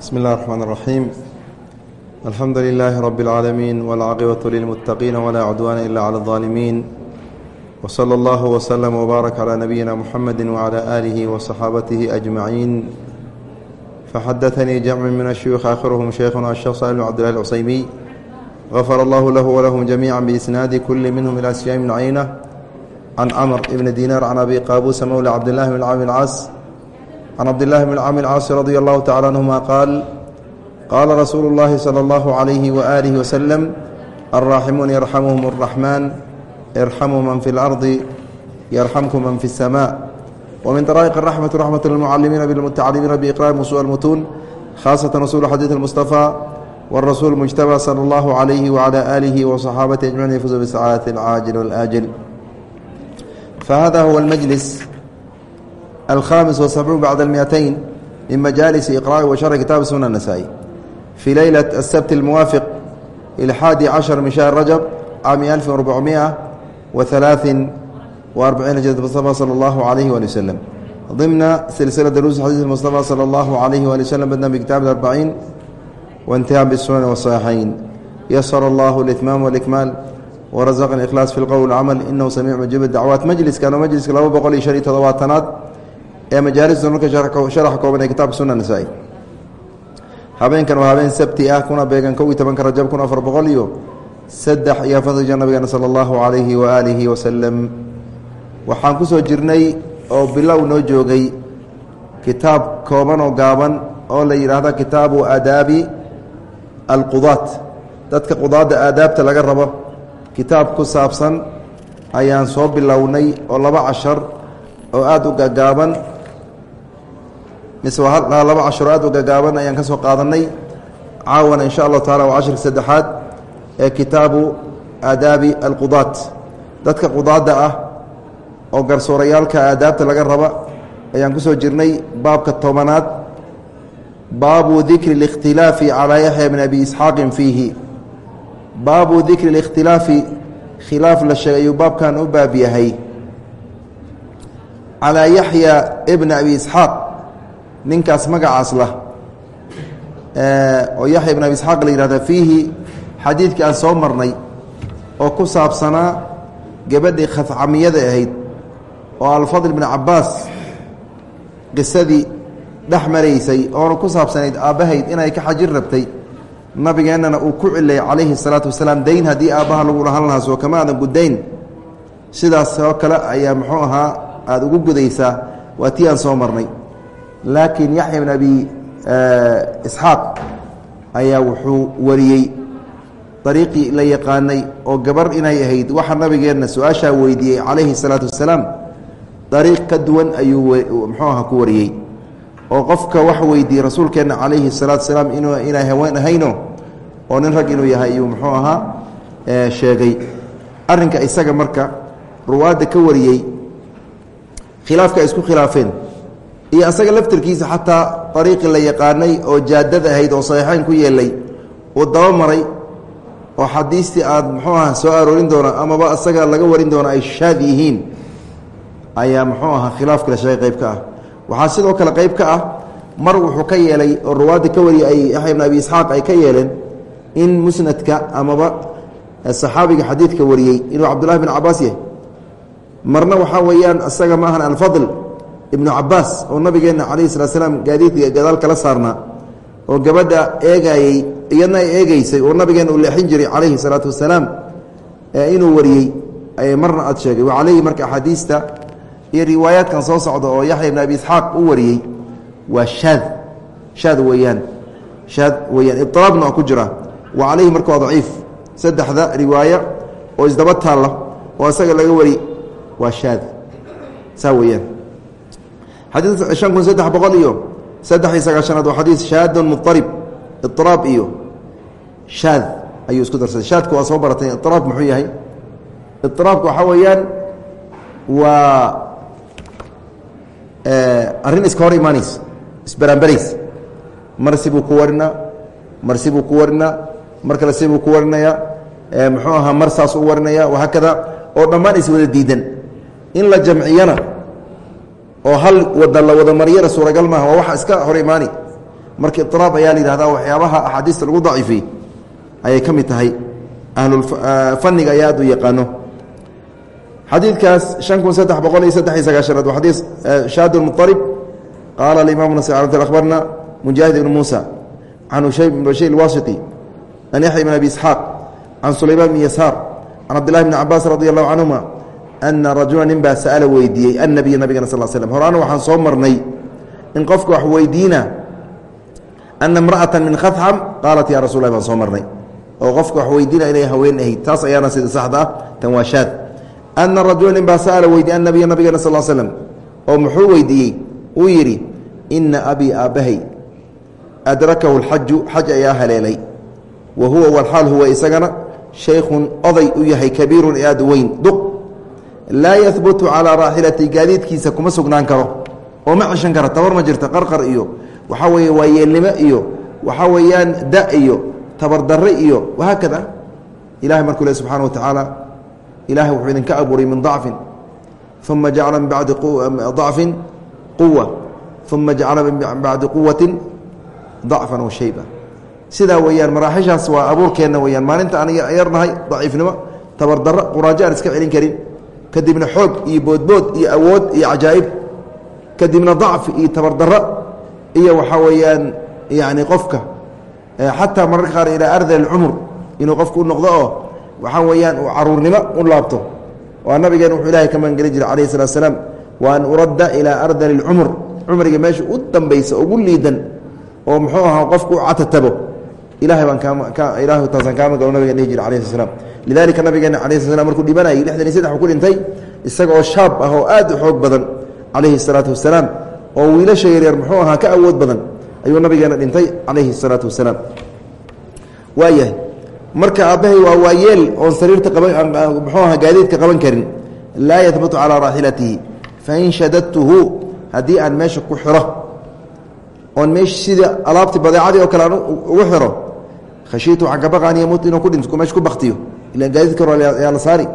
بسم الله الرحمن الرحيم الحمد لله رب العالمين والعاقبة للمتقين ولا عدوان إلا على الظالمين وصلى الله وسلم وبارك على نبينا محمد وعلى آله وصحابته أجمعين فحدثني جمع من الشيوخ آخرهم شيخنا الشيخ صالح بن عبد الله العصيمي غفر الله له ولهم جميعا بإسناد كل منهم إلى سفيان بن عيينة عن عمر بن دينار عن أبي قابوس مولى عبد الله بن العام العاص عن عبد الله بن العام العاص رضي الله تعالى عنهما قال قال رسول الله صلى الله عليه وآله وسلم الراحمون يرحمهم الرحمن ارحموا من في الأرض يرحمكم من في السماء ومن طرائق الرحمة رحمة للمعلمين بالمتعلمين بإقرار وسوء المتون خاصة رسول حديث المصطفى والرسول المجتبى صلى الله عليه وعلى آله وصحابته أجمعين يفوز بالسعادة العاجل والآجل فهذا هو المجلس الخامس والسبعون بعد المئتين من مجالس إقراء وشرح كتاب سنة النسائي في ليلة السبت الموافق إلى حادي عشر من شهر رجب عام 1443 جدة المصطفى صلى الله عليه وآله وسلم ضمن سلسلة دروس حديث المصطفى صلى الله عليه وآله وسلم بدنا بكتاب الأربعين وانتهى بالسنن والصحيحين يسر الله الإتمام والإكمال ورزق الإخلاص في القول والعمل إنه سميع مجيب الدعوات مجلس كان مجلس لaba boqol iyo شhan iyo todobaatanaad ee majaalista marka sharaxa kooban ee kitaabka suna nasaa-i habeenkan waa habeen sabti ah kuna beegan kow iyo tobanka rajab kun afar boqol iyo saddex iyo afartanka nabigeena sala allahu calayhi waaalihi wasalam waxaan ku soo jirnay oo bilow noo joogay kitaab kooban oo gaaban oo la yidhaahda kitaabu aadaabi alqudaat. Dadka qudaadda aadaabta laga rabo kitaab ku saabsan ayaan soo bilownay oo laba cashar oo aada u gagaaban mise waa hadhaa laba cashur aad u gagaaban ayaan ka soo qaadanay caawana insha allahu tacala waa cashirka saddexaad ee kitaabu aadaabi alqudaat. Dadka qudaadda ah oo garsoorayaalka aadaabta laga raba ayaan ku soo jirnay baabka tobanaad. Baabu dikri اlikhtilaafi calaa yaxya bn abi isxaaqin fiihi. Baabu dikri اlikhtilaafi khilaaf la sheegay ayuu baabkan u baab yahay calaa yaxya bna abi isxaaq ninkaas magacaas lah oo yaxya ibn abi isxaaq la yihahda fiihi xadiidkii aan soo marnay oo ku saabsanaa gabadhii khafcamiyada ahayd oo alfadl bn cabaas qisadii dhex maraysay oona ku saabsanayd aabbahayd inay ka xajin rabtay nabigeennana uu ku cilay calayhi salaatu wasalaam dayn haddii aabbaha lagu lahan lahaa soo kama aadan gudayn sidaas oo kale ayaa muxuu ahaa aada ugu gudaysaa waa tii aan soo marnay laakiin yaxya bn abi isxaaq ayaa wuxuu wariyey dariiqii la yaqaanay oo gabar inay ahayd. Waxa nabigeenna su'aashaa weydiiyey calayhi salaatu wasalaam dariiq ka duwan ayuu muxuu aha ku wariyey. Oo qofka wax weydiiyey rasuulkeenna calayhi salaatu wasalaam inuu inay haween ahayno oo nin rag inuu yahay ayuu muxuu ahaa sheegay. Arrinka isaga marka ruwaadda ka wariyey khilaafka ay isku khilaafeen iyo asaga laftirkiisa xataa ariiqii la yaqaanay oo jaadad ahayd oo saxiixeyn ku yeelay uu daba maray oo xadiistii aad muxuu aha soo aroorin doona amaba asaga laga warin doona ay shaad yihiin ayaa muxuu ahaa khilaafka la sheegay qayb ka ah. Waxaa sidoo kale qayb ka ah mar wuxuu ka yeelay oo ruwaadda ka wariyay ay yaxya ibn abi isxaaq ay ka yeeleen in musnadka amaba saxaabiga xadiidka wariyey inuu cabdullahi bin cabaas yahay. Marna waxaa weeyaan isaga ma ahan alfadl ibnu cabaas oo nabigeenna calayhi salaa slaam gaadiidka gadaal kala saarnaa oo gabadha eegayey iyadna ay eegeysay oo nabigeenna uu leexin jiray calayhi salaatu wasalaam inuu wariyey marna aad sheegay. Wa calayhi marka axaadiista iyo riwaayaadkan soo socda oo yaxya ibn abi isxaaq u wariyey waa shaad. Shaad weeyaan. Shaad weyaan iطiraabna oo ku jira. Wa calayhi marka waa daciif. Saddexda riwaaya oo isdaba taalla oo isaga laga wari waa shaad. Saa weeyaan xadii shan kun saddex boqol iyo saddex iyo sagaashanaad waa xadiis shaadun muarib iiraab iyo shaad ayuu isku darsaday. Shaadku waa soo baratay iiraab muxuu yahay? Iiraabka waxaa weeyaan waa arrin iska hor imaanaysa isbaraanbarays mar sibuu ku warinaa mar sibuu ku warinaa mar kale sibuu ku warinayaa muxuu ahaa mar saas u warinaya wahaakada oo dhammaan is wada diidan. In la jamciyana oo hal wada la wada mariyana suuragal maaha waa waxa iska hor imaani marka iطraab ayaa la yihahdaa waxyaabaha axaadiista lagu daciifiyey ayay ka mid tahay ahlufaniga ayaa aad u yaqaano xadiidkaas شhan kun saddex boqol iyo saddex iyo sagaashanaad waa xadiis shaad muطarib qaala aimam nas abarna mujaahid ibn muusa can ushayb ibn bashir اlwasiti an yaxya ibn abi isxaaq can sulaymaan bn yasaar can cabdillahi bni cabaas radi allahu canhuma ana rajula nin baa sa'ala weydiiyey annabiya nabigana sal slm horaana waxaan soo marnay in qofka wax weydiina ana imra'ata min khafxam qaalat ya rasul lah baan soo marnay oo qofka wax weydiina inay haween ahayd taas ayaana sida saxda ah tan waa shaad ana rajula nin baa sa'ala weydiiye annabiya nabigana sal slm oo muxuu weydiiyey uu yidhi ina abii aabbahay adrakahu اlxaju xaj ayaa haleelay wa huwa walxaal huwa isagana shaykhun oday u yahay kabiirun ee aad weyn duq laa yahbutu calaa raaxilati gaadiidkiisa kuma sugnaan karo. Oo ma ceshan kara tabar ma jirta qarqar iyo waxaa weeye waa yeelnimo iyo waxaa weeyaan da iyo tabardarre iyo wahaakada ilahay markuu le subxana wa tacaala ilahay wuxuu idinka abuuray min dacfin. Uma jacala min bacdi dacfin quwa uma jacala min bacdi quwatin dacfan wa shayba. Sidaa weeyaan maraaxishaas waa abuurkeenna weyaan maalinta aan yarnahay daciifnimo tabardaro quraajo aan iska celin karin kadibna xoog iyo boodbood iyo awood iyo cajaa'ib kadibna dacfi iyo tabardaro iyo waxaa weeyaan yani qofka xataa mararka qaar ilaa arda alcumr inuu qofku u noqdo oo waxaa weeyaan uu caruurnimo u laabto. Waa nabigeen wuxuu ilaahay ka magangeli jiray calayhi salatu asalaam wa an uradda ilaa ardali alcumr cumriga meesha u dambaysa ugu liidan oo muxuu ahaa qofku u catatabo ilaataasaan kaa magalo nabiga ku dhintay. Isaga oo ah oo aad u xoog badan calayhi salaatu wasalaam oo wiilasha yaryar ka awood badan ayuu nabigeena dhintay calayhi gaadiidka qaban karin. Laa yahbutu calaa raaxilatihi. Fain shadadtuhu haddii aan meesha ku xiro oon meesha sida alaabti badeecadii oo kale aan ugu xiro khashiitu waxaan ka baqa an yamuut inuu ku dhinto meesha ku baktiyo ilan gaadiidka hor yaa la saari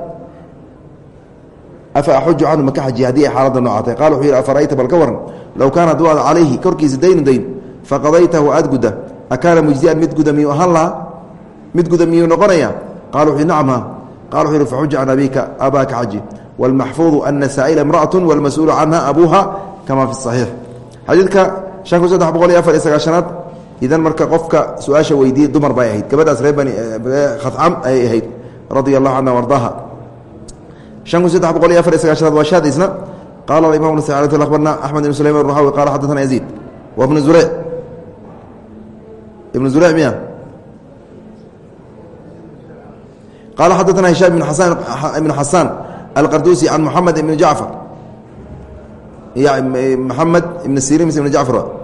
afa axuju canhu maka xajiya haddii ay xaaladda noocaatay qala wuxuu yidhi afara'ayta bal ka waran low kaana hadduu aad calayhi korkiisa daynu dayn faqadaytahu aad gudda akaana mujzian mid guda miyuu ahaan lahaa mid guda miyuu noqonaya qala wuxuu nacam ha qala wuxuu yihi faxuj can abika abaaka xaji wاlmaxfuuظu ana saa'ila imra'aة wاlmas-uulu canha abuuha kama fi الصaxiix xadiidka shan kun saddex boqol iyo afar iyo sagaashanaad idan marka qofka su'aasha weydiiyey dumar bay ahayd. Gabadhaas ree banikhacam ayay ahayd radia allahu canha ardaha an kun saddex boqol iyo afar iy sagaashanaad waa shaadisna qaala imam bn sacd abarna axmed ibn sulayman ruxawi qaala xaddatana yaziid. Wa ibnu zure ibnu zure miya? Qaala xaddatana hishaam ibn asan ibnu xasaan alqarduusi can muxamed ibni jacfar maxamed ibn sirin ibn jacfar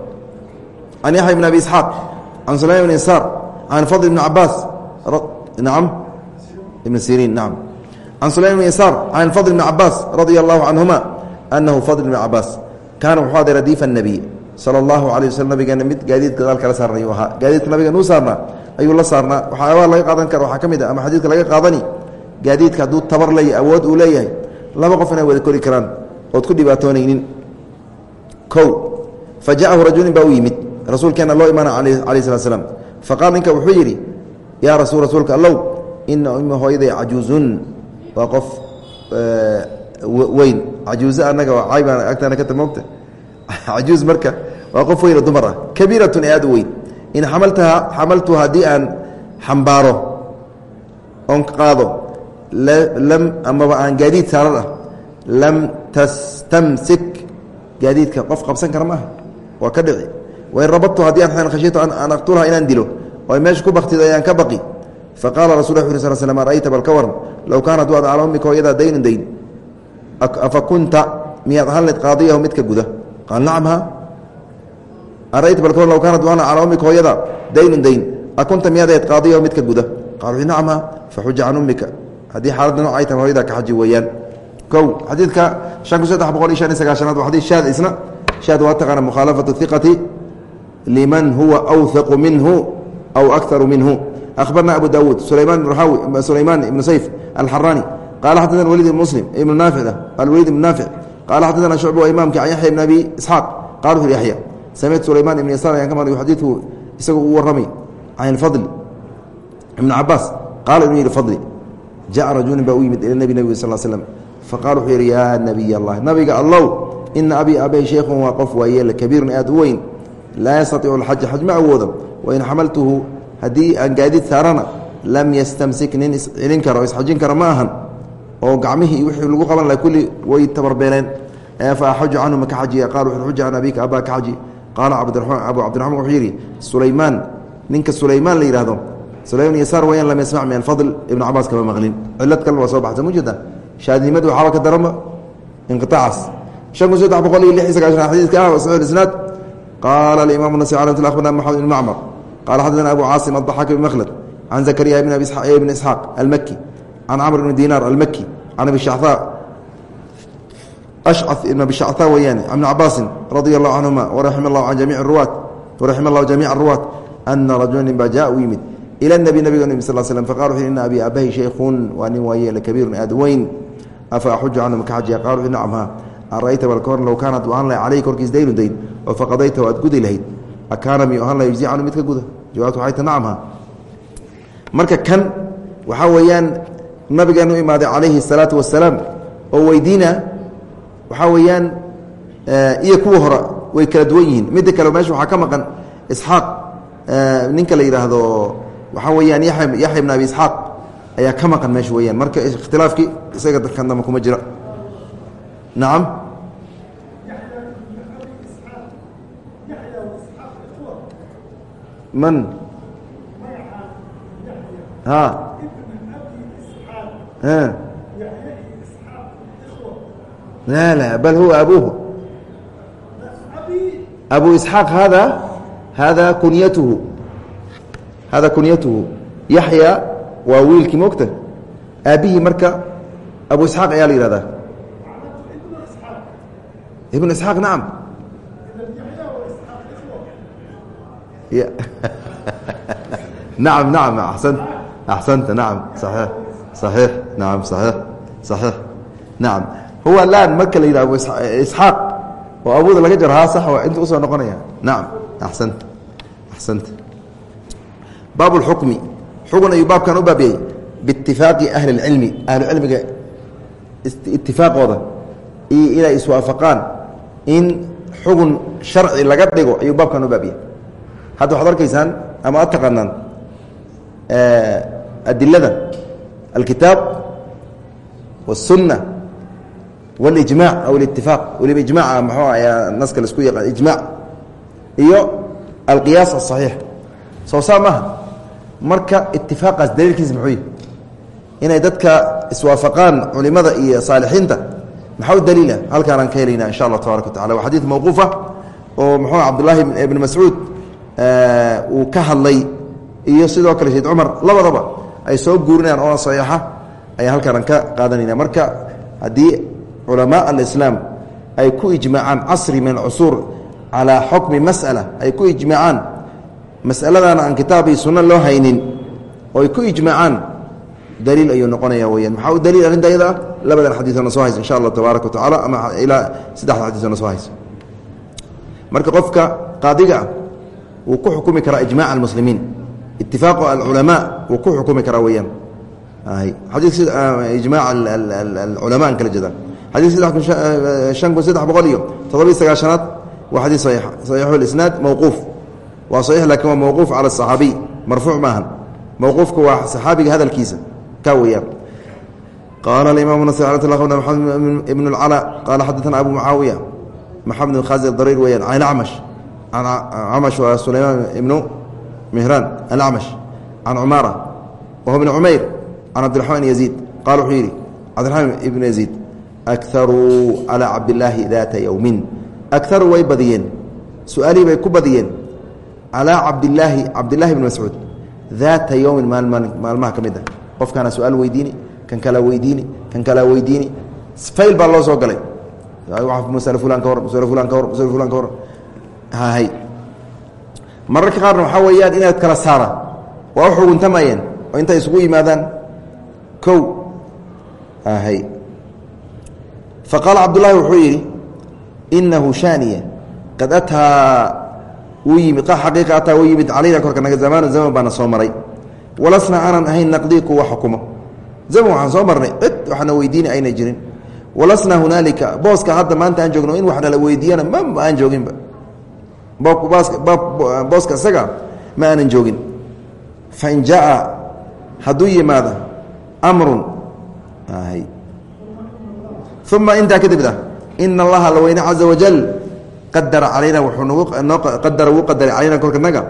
can yaxya bn abi isxaaq can sulayman bn isaar can fadl bn cabaas naam ibn siriin naam can sulayman bn isaar can fadl bn cabaas radia allahu canhuma anahu fadl bn cabaas kaana wuxuu aday radiifa nebiy sala allahu alay waslam nabigeena mid gaadiidka gadaal kala saarnayuu ahaa gaadiidka nabiga nuu saarnaa ayuu la saarnaa waxaa abaar laga qaadan kara waxaa ka mid ah ama xadiidka laga qaadani gaadiidka hadduu tabar leeyahy awood uu leeyahay laba qof inay wada kori karaan ood ku rasuulkeena loo imaana alayh slat slam faqaal ninka wuxuu yidhi yaa rasul rasuulka allow ina ummi hooyaday cajuuzun waa qof weyn cajuuze annaga waa caybaan agtaana ka tamogta cajuuz marka waa qof weyn oo dumar ah kabiiratun ee aad u weyn in xamaltaha xamaltu haddii aan xambaaro oon qaado lam amaba aan gaadiid saaran lam tastamsik gaadiidka qof qabsan kara maaha waa ka dhici wain rabadtu haddii aan khashiitu an aqtulha inaan dilo oo meesha ku baktido ayaan ka baqi. Faqala rasul ll sl slm ara'ayta bal ka waran low kaana hadduu ad cala ummika hooyadaa daynun dayn afa kunta miyaad ahaan layd qaadiyahu midka guda? Qaal nacam ha ara'ayta bal ka waran low kaana hadduu cala ummika hooyadaa daynun dayn akunta miyaad ayd qaadiyahu midka guda? Qaal nacam ha faxuja can ummika. Haddii xaaladda nooc ay tahay hooyadaa ka xaji weeyaan. Kow xadiidka shan kun saddex boqol iyo shan iyo sagaashanaad waa xadiid shaad isna. Shaad waa taqaana mukhaalafatu hiqati liman huwa awaqu minhu aw akaru minhu. Abarna abu dawuud sulayman ibn sayf alxarani qala xadana wliid ibn muslim ibn naafic alwaliid ibn naafic qala xadana shucb waa imamki an yaxya ibn abi isxaaq qaala wuxu yaya samictu sulayman ibn yasaar ayaan ka maqlay xadiidku isaga uu warramay can ilfadli ibn cabaas qaala inuu yidhi fadli jaca rajulin baa u yimid ila nebi nabig sal slam faqala wuxuu yidhi yaa nabiy allah nabiga allow ina abii aabbahi shaykhun waa qof waa yeele kabiirun aad u weyn laa yastaiicu alxaja xaj ma awoodo wain xamaltuhu haddii aan gaadiid saarana lam yastamsik nin iscelin kara oo isxajin kara ma ahan oo gacmihii wixii lagu qaban laha kulli way tabarbeeleen fa axuju canhu maka xajiya qala wuxu xuja can abika abaa ka xaji qaala abu cabdiraxmaan wuxuu yidhi sulaymaan ninka sulaymaan la yidhahdo sulayman yasaar wayaan lam yasmac min alfadl ibnu cabaas kama maqlin cilad kalena waa soo baxsa mujeda shaadnimadu waxaaba ka darama inqiaacaas shan kun saddex boqol iyo lix iyo sagaashan xadiiska ah saxiix isnaad qaala alimaam nasi ala akhbarna maxamed ibn macmar qala xadana abu caasim addaxaak ibn makhlad can zakariya ibn isxaaq almaki can camr ibn dinaar almaki can abi ibn abi shacaa weyaane ibn cabaasin radia allahu canhuma waraxima allahu can jamiic ruwaat waraxima allahu jamiic aruwaat ana rajulan baa jaa u yimid ila nabi nabiga nbi sal slm faqala wuxu ina abi aabahi shaykhun waa nin waayeele kabiirun aad weyn afa axuju canhu maka xajiya qala wuxu nacam ha arayta bal kahor low kaanat ahaan lahay calayhi korkiis daynu dayn oo faqadaytahu aad gudi lahayd akaana miyuu ahaan laha yujzi canhu mid ka guda jawaabtu waxay ta nacam ha marka kan waxaa weeyaan nabigeenu u imaaday calayhi الsalaatu wasalaam oo weydiina waxaa weeyaan iyo kuwa hore way kala duwan yihiin midda kale meesha waxaa ka maqan isxaaq ninka la yidhaahdo waxaa weeyaan yaxya bn abi isxaaq ayaa ka maqan meesha weyaan marka ikhtilaafkii isaga dadkan dambe kuma jira nacam man a bal huwa abuhu abu isxaaq hada hada kunyatuhu hada kunyatuhu yaxya waa wiilkii mogta aabihii marka abu isxaaq ayaa la yihahdaa ibnu isxaaq nacam نعم نعم نعم أحسنت أحسنت نعم صحيح صحيح نعم صحيح صحيح نعم huwa alaan marka la yidhah isxaaq oo abuda laga jar haa sax waa inta usoo noqonaya nacam axsant axsanta baab اlxukmi xugun ayuu baabkan u baabiyey biitifaaqi ahli اlcilmi ahlu cilmiga itifaaqooda iyo inay iswaafaqaan in xugun sharci laga dhigo ayuu baabkan u baabiyey hadda waxaad arkaysaan ama ad taqaanaan adilada alkitaab wالsunna wاlijmac aw اlitifaaq weliba ijmaca mxuu ayaa naska laisku yaqaan ijmac iyo alqiyaas aلصaxiix soo saa maaha marka itifaaqaas daliilkiisa muxuu yihi inay dadka iswaafaqaan culimada iyo saalixiinta maxaa u daliila halkaanaan ka helayna insha allah tabarak wa tacala waa xadiid mawquufa oo muxuu cabdullaahi ibn mascuud uu ka hadlay iyo sidoo kale sayd cumar labadaba ay soo guurinayaan oo saxiixa ayaan halkaanaan ka qaadanayna. Marka haddii culamaa alislaam ay ku ijmaacaan casri min alcusuur calaa xukmi mas'ala ay ku ijmaacaan masaladaana aan kitaab iyo loo haynin oo ay ku ijmaacaan daliil ayuu noqonaya weyaan maxaa u daliil arrinta ayada ah? Soo haysa insha allah tabaaraka wa ama ilaa saddexda xadiisona soo haysa marka qofka qaadiga ah wuu ku xukumi karaa ijmac almuslimiin. Itifaaqu alculamaa wuu ku xukumi karaa weyaan ijmac acmash waa sulaymaan ibnu mihraan alacmash can cumaara wahu bn cumayr can cabdiraxmaan yaziid qala wuxuu yidhi cabdiraxmaan ibn yaziid akaruu calaa cabdilaahi daata yowmin akaruu way badiyeen su'aalihii bay ku badiyeen calaa cabdilaahi cabdillahi bni mascuud daata yowmin maalmaha ka mid ah qofkaana su'aal weydiini kan kalaa weydiini kan kalaa weydiini fayl baa loo soo galay masale fulan ka hor masale fulan ka hor masale fulan ka hor hay mararka qaarna waxaa weeyaan inaad kala saara. Waa u xuguntamayeen oo intay isugu yimaadaan. Kow hay faqaala cabdullaahi wuxuu yidhi inahu shaaniya. Qad ataa wuu yimid. Xaqiiqa ataa wuu yimid calayna korka naga zamaanu zaman baana soo maray. Walasna aanan ahayn naqdii kuwa xukumo. Zaman waxaan soo marnay cid waxna weydiina ayna jirin. Walasna hunaalika booska hadda maanta aan in wax nala weydiiyana ma aan jooginba booska isaga ma aanan joogin. Fain jaaa hadduu yimaado amrun uma intaa kadibna ina allaha laweyne caza wajal qadara calayna wuxuu noo qadara wuu qadaray calayna kolka naga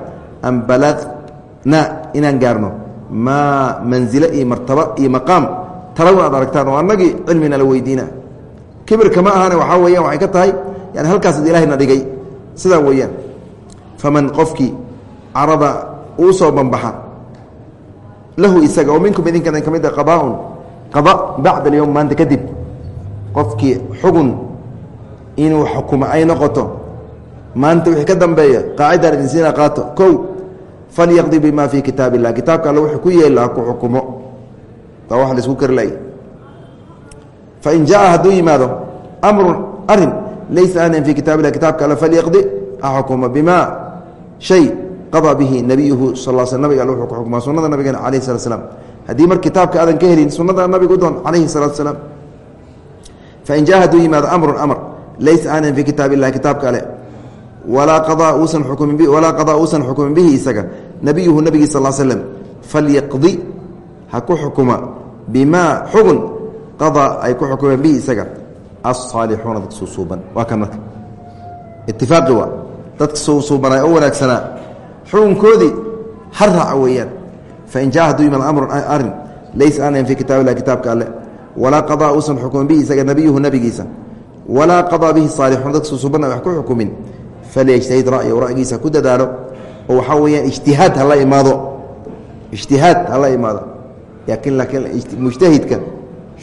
an balagna inaan gaarno maa manzilo iyo martaba iyo maqaam. Talawna aad aragtaan oo annagii cilmina la weydiina. Kibirka ma ahane waxaa weeyaan waxay ka tahay yani halkaasad ilahayna dhigay sidaa weeyaan faman qofkii carada uu soo banbaxa lahu isaga oo minkum idinkan ka mid a qadaaun qada bacda alyowm maanta kadib qofkii xugun inuu xukumo ay noqoto maanta wixii ka dambeeya qaacidaan idinsiina qaato kow falyaqdi bima fii kitaab illah kitaabka alle wuxuu ku yeeli laha ku xukumo. Waa wax la isku kari lay fain jaa hadduu yimaado amrun arrin laysa aanan fii illah kitaabka alle falyaqdi ha xukumo bima shay qadaa bihi nabiyuhu sal sl nabiga alle wuxuu ku xukumaa sunnada nabigeena calayh salat slam haddii mar kitaabka aadan ka helin sunnada nabiga u doon calayhi salaatu salaam fain jaa hadduu yimaado amrun amr laysa aanan fii kitaab illahi kitaabka ale walaa qadaa uusan xukumin bihi isaga nabiyuhu nabigii sal slem falyaqdi ha ku xukuma bimaa xugun qadaa ay ku xukumeen bihi isaga alsaalixuuna dadka suusuuban waa kan marka. Itifaaqi waa dadka suusuubanaa oo wanaagsanaa. Xukunkoodii ha raaca weeyaan. Fain jaa hadduu yimaado amrun arrin laysa aanan fii kitaab illahi kitaabka ale walaa qadaa uusan xukumin bihi isaga nabiyuhu nabigiisa. Walaa qadaa bihi saalixuun dadka suusuubanna wax ku falyajtahid ra'yahu ra'giisa ku dadaalo. Oo waxaa weeyaan ijtihaad hala imaado. Ijtihaad hala imaado. Laakiin laakiin mujtahidka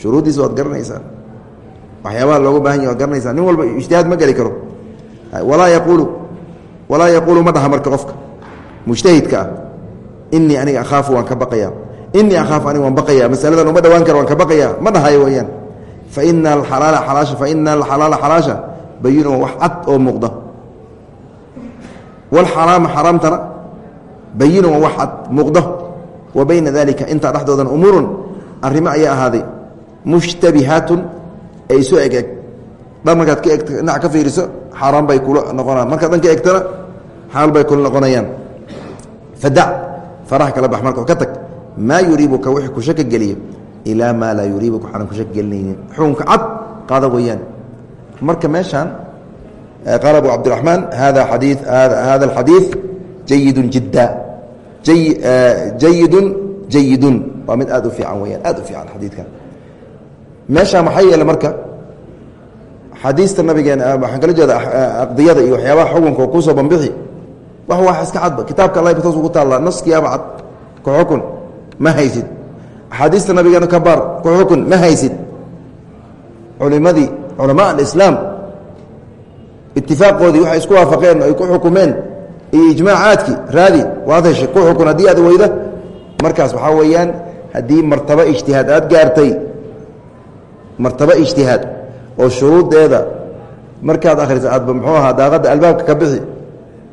shuruuddiisa waad garanaysaa waxyaabaha looga baahan yahy waad garanaysaa nin walba ijtihaad ma geli karo. Walaa yaquulu walaa yaquulu ma dhaha marka qofka. Mujtahidka ah. Inii aniga akhaafu waan ka baqayaa. Inii akhaafu aniga waan baqaya masaladan uma dhawaan karo waan ka baqaya ma dhahayo weyaan faina alalaala alaasha faina alxalaala xalaasha bayinu wax cad oo muuqda. Wlxaraama xaraamtana bayinu wax cad muuqda. Wa bayna dalika intaa dhexdoodana umuurun arrimo ayaa ahaaday. Mushtabihaatun ee isu eg eg dhan ka eg dhinac ka fiiriso xaaraan bay kula noqonaan. Markaad dhan ka egtana xaal bay kula noqonayaan. Fadac faraha kala bax marka ka tag maa yuriibuka? Wixii ku shaka geliyo. Ilaa maa laa yuriibuka? Waxaanan ku shaka gelinaynin xukunka cad qaada weeyaan. Marka meeshaan qaala abu cabdiraxmaan hada xadii hada alxadiid jayidun jidda jayidun jayidun waa mid aad u fiican weyaan aad u fiican xadiidkan meeshaan maxaa yeele marka? Xadiista nabigeena waxaan kala jeeda aqdiyada iyo waxyaabaha xukunka oo kuusoo bambixi wax wax iska cadba kitaabka allah bataas ugu taallaa naskiyaaba cad ku xukun ma haysid. Axaadiista nabigeena ka ku xukun ma haysid. Culimadii culamaa alislaam itifaaqoodii waxay isku waafaqeen ay ku xukumeen iyo ijmaacaadkii raadi waad heshay ku xukun haddii aad weyda markaas waxaa weeyaan haddii martabo ijtihaad aad gaartay martabo ijtihaad oo shuruuddeeda markaad akhriso aadba muxuu ahaa daaqadda albaabka ka bixi.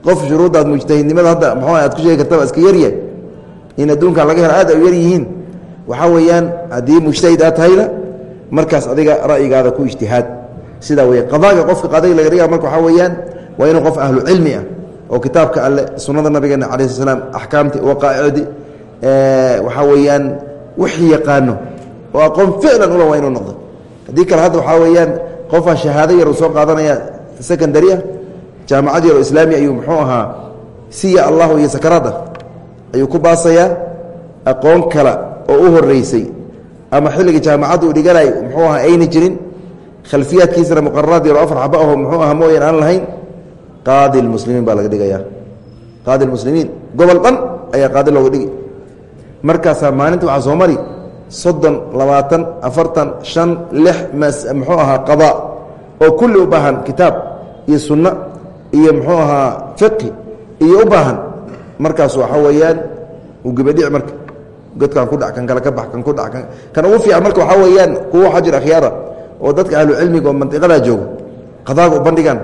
Qof shuruuddaad mujtahidnimada hadda muxuu aad ku sheegi kartaba iska yaryahay. In adduunka laga helo aad ay yar yihiin. Waxaa weeyaan haddii mujtahid aad tahayna markaas adiga ra'yigaada ku ijtihaad. Sidaa wey qadaaga qofka qaadiga laga dhiga marka waxaa weeyaan waa inuu qof ahlu cilmi ah oo kitaabka alle sunnada nabigeena calayi sl slam axkaamti waqaaicdi waxaa weeyaan wixii yaqaano. Oo aqoon ficlan ula waa inuu noqdo haddii kale hadda waxaa weeyaan qofaa shahaado yar soo qaadanaya secondary ah jaamacad yar oo islaami ayuu muxuu ahaa siya allahu iyo sakaraad ah ayuu ku baasayaa aqoon kale oo u horeysay ama xilliga jaamacadda uu dhiganay muxuu ahaa ayna jirin khalfiyaadkiisana muqararaad yaro afar xaba aho muxuu aha mooyan aan lahayn qaadi lmuslimiin baa laga dhigayaa. Qaadi lmuslimiin gobol dhan ayaa qaadi looga dhigi. Markaasaa maalinta waxaa soo mari soddon labaatan afartan shan lix muxuu ahaa qada oo kulli u baahan kitaab iyo sunno iyo muxuu ahaa fiqi iyo u baahan. Markaas waxaa weeyaan uu gabadhici marka godkaan ku dhac kan kale ka bax kan ku dhac kan ugu fiican marka waxaa weeyaan kuwa waxaa jira akhyaara oo dadka ahlu cilmiga oo mantiqadaa jooga qadaaga u bandhigaan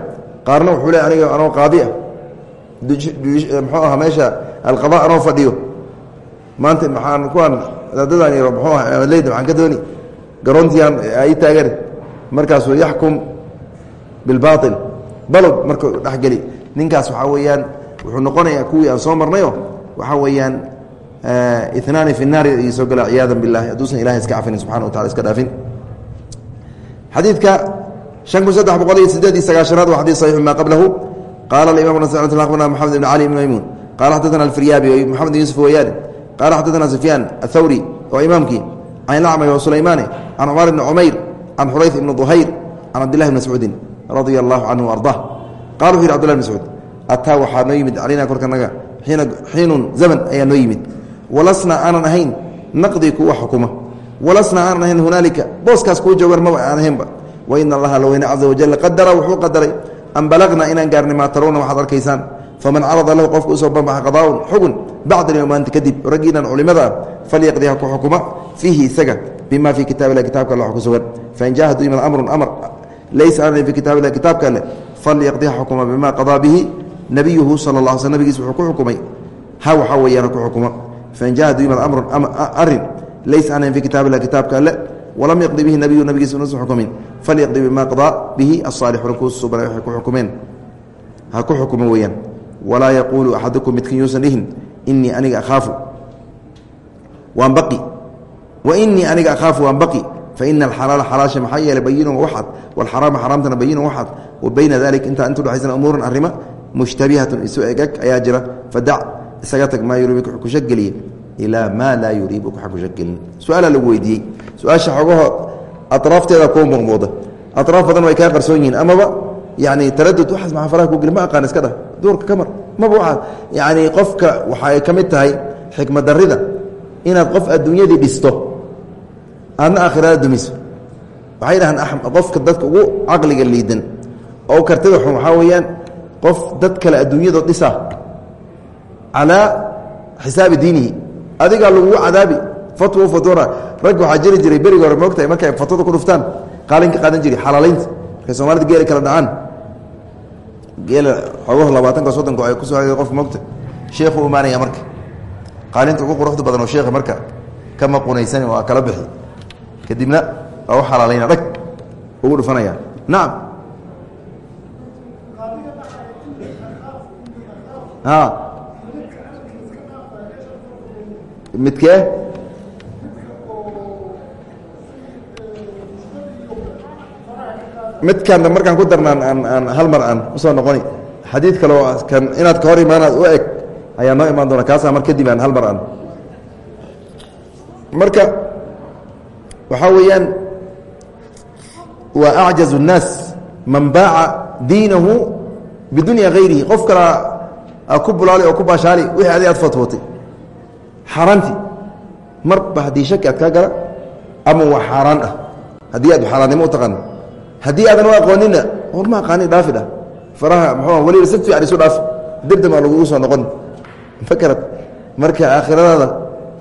qaarna wuxuu le aniga anoo qaadi ah. Muxuu aha meesha alqada anoo fadhiyo. Maanta maxaan kuwaan dadaan mxuu ah leyd waxaan ka dooni. Garoontiiaan ai taageer markaasuu yaxkum bilbaail balow markuu dhexgeli ninkaas waxaa weeyaan wuxuu noqonayaa kuwii aan soo marnayo waxaa weeyaan inaani fi naari ayuu soo gala ciyaada bilahi hadduusan ilahay iska cafinin subxana wa taala iska dhaafin. Xadiidka an kun saddex boqol iyo sideed iyo sagaashanaad waa xadii saxiixu maa qablahu. Qaala imaam aqbna maxamed ibn cali ibn maymuun. Qaala xadana alfiryaabi mamed yusuf weeyaane qaa xadana sufyaan athawri oo imaamkii can acmay wa sulaymaane can cumar ibni cumayr can xurayf ibni duhayr can cabdillahi bn mascuudin radia allahu canhu ardah qala wuxu yidhi abdullah bn mascuud ataa waxaa noo yimid calayna korkanaga xiinun zaman ayaa noo yimid walasna aanan ahayn naqdii kuwa xukuma walasna aanan ahayn hunaalika booskaas kuu joogan maba aan ahaynba waina allaha laweyne caza wajal qadara wuxuu qadaray an balaqna inaan gaarnay maa tarawna waxaad arkaysaan faman carada lahu qofka u soo banbaxa qadaaun xugun bacda yowmaanta kadib raggiinan culimada ah falyaqdi ha ku xukuma fiihi isaga bima fii kitaab ilah kitabka alla ku sugan. Fain jaa haduu yimid amrun amar laysa ana fii kitaab ilah kitaabka alle falyaqdi ha xukuma bima qadaa bihi nabiyuhu sala la sl nabigiis wuxuu ku xukumay ha waxaa weeyaan ku xukuma. Fain jaa haduu yimid amrun arrin laysa ana fii kitaab ilah kitaabka alle walam yaqdi bihi nabiyu nabigiis unasan xukumin falyaqdi bima qadaa bihi asaalixuuna waxay ku xukumeen. Ha ku xukumo weeyaan walaa yaquulu axadukum midkin yuusan dhihin inii aniga akhaafu. Waan baqi. Wa inii aniga akhaafu waan baqi. Faina alxalaala xalaasha maxaa yeelay bayinun waxad walxaraama xaraamtana bayinun waxad wa bayna dalik intaa intu dhexaysana umuurun arrima mushtabihatun isu egag ayaa jira. Fadac isaga tag maa yuriibka kushageliye ilaa maa laa yuriibuka xakushagelin su'aalaa lagu weydiiyey. Su'aasha xogaho atraafteeda kuu muuqmuuda atraaf badan way kaa qarsoon yihiin amaba yani taradud waxaas maxaa faraha ku geli? Ma aqaan iska dhah duurka ka mar. Maba waxaa yani qofka waxay ka mid tahay xikmad darrida. Inaad qof adduunyadii dhisto aadna aakhirada dumiso. Waxay dhahaan qofka dadka ugu caqliga liidan oo kartida xun waxaa weeyaan qof dad kale adduunyadood dhisa calaa xisaabi diinihi. Adigaa lagugu cadaabi fatwa fatwara rag waxaa jiri jiray beriga hore moogtahay markay fatwada ku dhuftaan qaalinka qaadan jiri xalaalaynta markay soomaalida geela kala dhacaan geela xogaho labaatanka soddonka ay ku soo hagay qofka moogta sheekhu imaanaya marka. Qaalinta ugu quruxda badan oo sheekha marka ka maqunaysan waa kala bixi. Kadibna waa xalaalayna dhag ugu dhufanaya. Nacam midkee midkaana markaan ku darnaan aan aan hal mar aan u soo noqoni xadiid kale oo kan inaad ka hor imaanaad u eg ayaa noo imaan doona kaasaa mar kadib aan hal mar aan. Marka waxaa weeyaan waa acjaz الnaas man baaca diinahu bidunya hayrihi qof kala ku bulaali oo ku baashaali wixii adi aad fatwootay. Xaaraanti marba haddii shaki aad kaa gala ama waa xaaraan ah haddii aad xaaraannimo u taqaano haddii aadan u aqoonina war ma aqaani dhaafi dhah faraha muxuu weliba si fiican isu dhaafi dibdam aa lagugu soo noqon. Fakarad marka aakhiradaada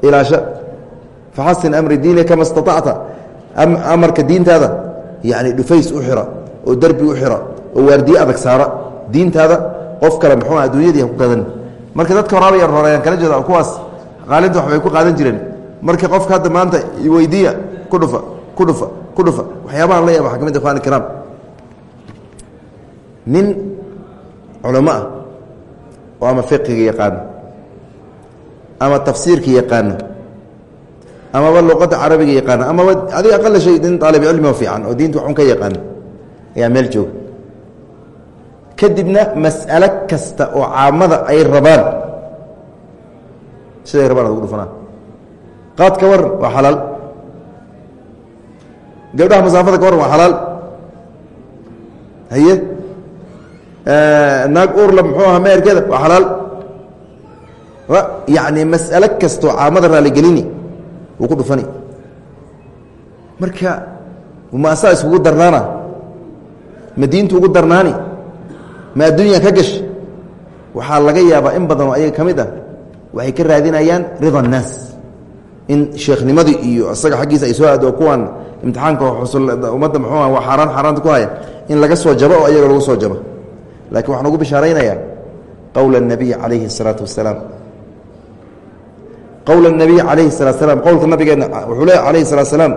ilaasha. Faxasin amri diini kama istaطacta amarka diintaada yani dhufays u xira oo derbi u xira oo waardiye adag saara. Diintaada qof kale muxuu adduunyadii ku gadan marka dadka horaaba yar horeeyaan kala jeeda kuwaas qaalinta waxbay ku qaadan jireen. Marka qofka hadda maanta weydiiya ku dhufa ku dhufa ku dhufa. Waxyaabahan la yaaba waxaa ka mid ikhwani kiraam. Nin culamo ah oo ama fiqiga yaqaano ama tafsiirka yaqaano amaba luqadda carabiga yaqaano amaba adiga aqala shay nin aalib cilmi oo fiican oo diinta waxun ka yaqaano ayaa meel jooga. Kadibna mas'alo kasta oo caamada ay rabaan siday rabaan ugu dhufanaan. Qaad ka waa xalaal gabdhaha masaafada ka waran waa xalaal. Haye? Naag uurla muxuu aha meerkeeda waa xalaal. Yacni mas'alo kastoo caamada raaligelini wuu ku dhufani. Marka ma asaa iskugu darnaana. Ma ugu darnaani. Ma adduunya ka gash. Waxaa laga yaabaa in badan oo ayaga ka ah. Waxay ka raadinayaan rida annaas in sheekhnimadii iyo isaga xaggiisa ay soo aado kuwan imtixaanka ummadda muxuuha waa xaaraan xaaraanta ku haya in laga soo jabo oo ayaga lagu soo jabo laakiin waxaan ugu bishaaraynayaa qowla الnabiy calayhi الsalaatu wasalaam qowla الnabiy calayhi الsalatu slam qowlka nabigeena wuxuu leeya alayhi الsalatu salaam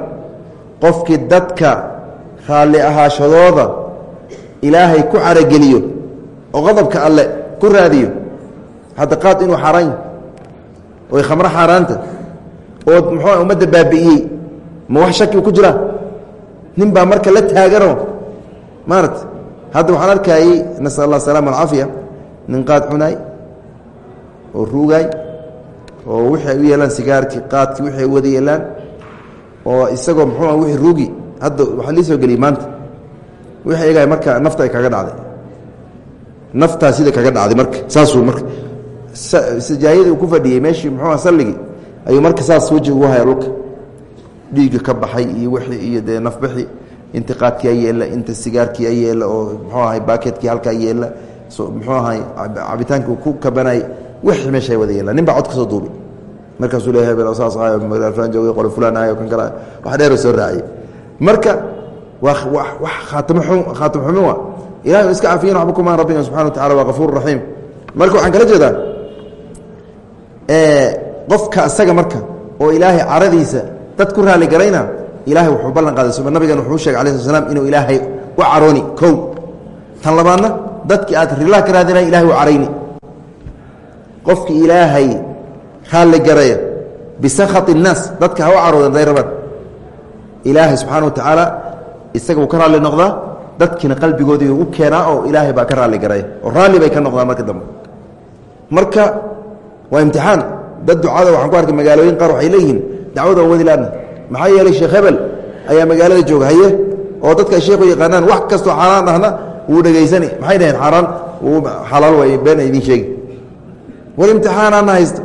qofkii dadka raalli ahaashadooda ilaahay ku carageliyo oo qodobka alle ku raadiyo hadda qaad inuu xaaraan oy khamro xaaraanta ood muxuu ummadda baabi'iyey. Ma wax shaki ku jira? Nin baa marka la taaganoo maarata hadda waxaan arkayey nasal allah asalama alcaafiya nin qaad cunaay oo ruugaay oo wixii u yeelaan sigaarkii qaadkii u wada yeelaan oo isagoo muxuu ah wixii ruugi. Hadda waxaa lii soo geliyey maanta. Wixii egaay marka nafta ay kaga dhacday. Naftaa sida kaga dhacday marka. Saasuu marka sajaayadii uu ku fadhiyey meeshii muxuua salligii ayuu marka saas weji ugu haya dhulka. Dhiigga ka baxay iyo wixii iyo dee nafbaxi inta qaadkia yeela inta sigaarkia yeela oo muxuu ahay baaketkii halkaa yeela. Muxuu ahay cabitaankii uu ku kabanay wixii meesha wada yeelaan. Nin baa cod ka soo duubay. Markaasuu le hebel saas ahayo magaalaflaan joogay qole fulaan ahayo kan kale wax dheeroo soo raaciyey marka waa wax khaatimo xum khaatim xumin waa ilahay iska cafiyan waxba kumaan rabbina subxana wa tacala waa kafuur raxiim. Marka waxaan kala jeedaa qofka isaga marka oo ilaahay caradiisa dad ku raali galayna ilahay wuxuu ballan qaaday. Nabigan wuxuu sheegay ala sl inuu ilaahay u carooni kow. Tan labaadna dadkii aad rilaha ka raadinay ilahay u carayni. Qofkii ilaahay raalli garaya bisakhat الnaas dadka ha u caroodan day rabaan. Ilaahay subxaana wa tacaala isaga uu ka raalli noqdaa dadkiina qalbigoodii u keenaa oo ilaahay baa ka raalli garaya oo raalli bay ka noqdaan marka dambe. Marka waa imtixaan dad ducada waxaan ku arkay magaalooyin qaar waxay leeyihiin dacwada wadi laana maxaa yeelay sheekh hebel ayaa magaalada jooga haye oo dadka sheekhu yaqaanaan wax kastoo xaaraan ahna wuu dhegaysani. Maxay dhaheen xaaraan xalaal way been idin sheegi war imtixaanaana haysta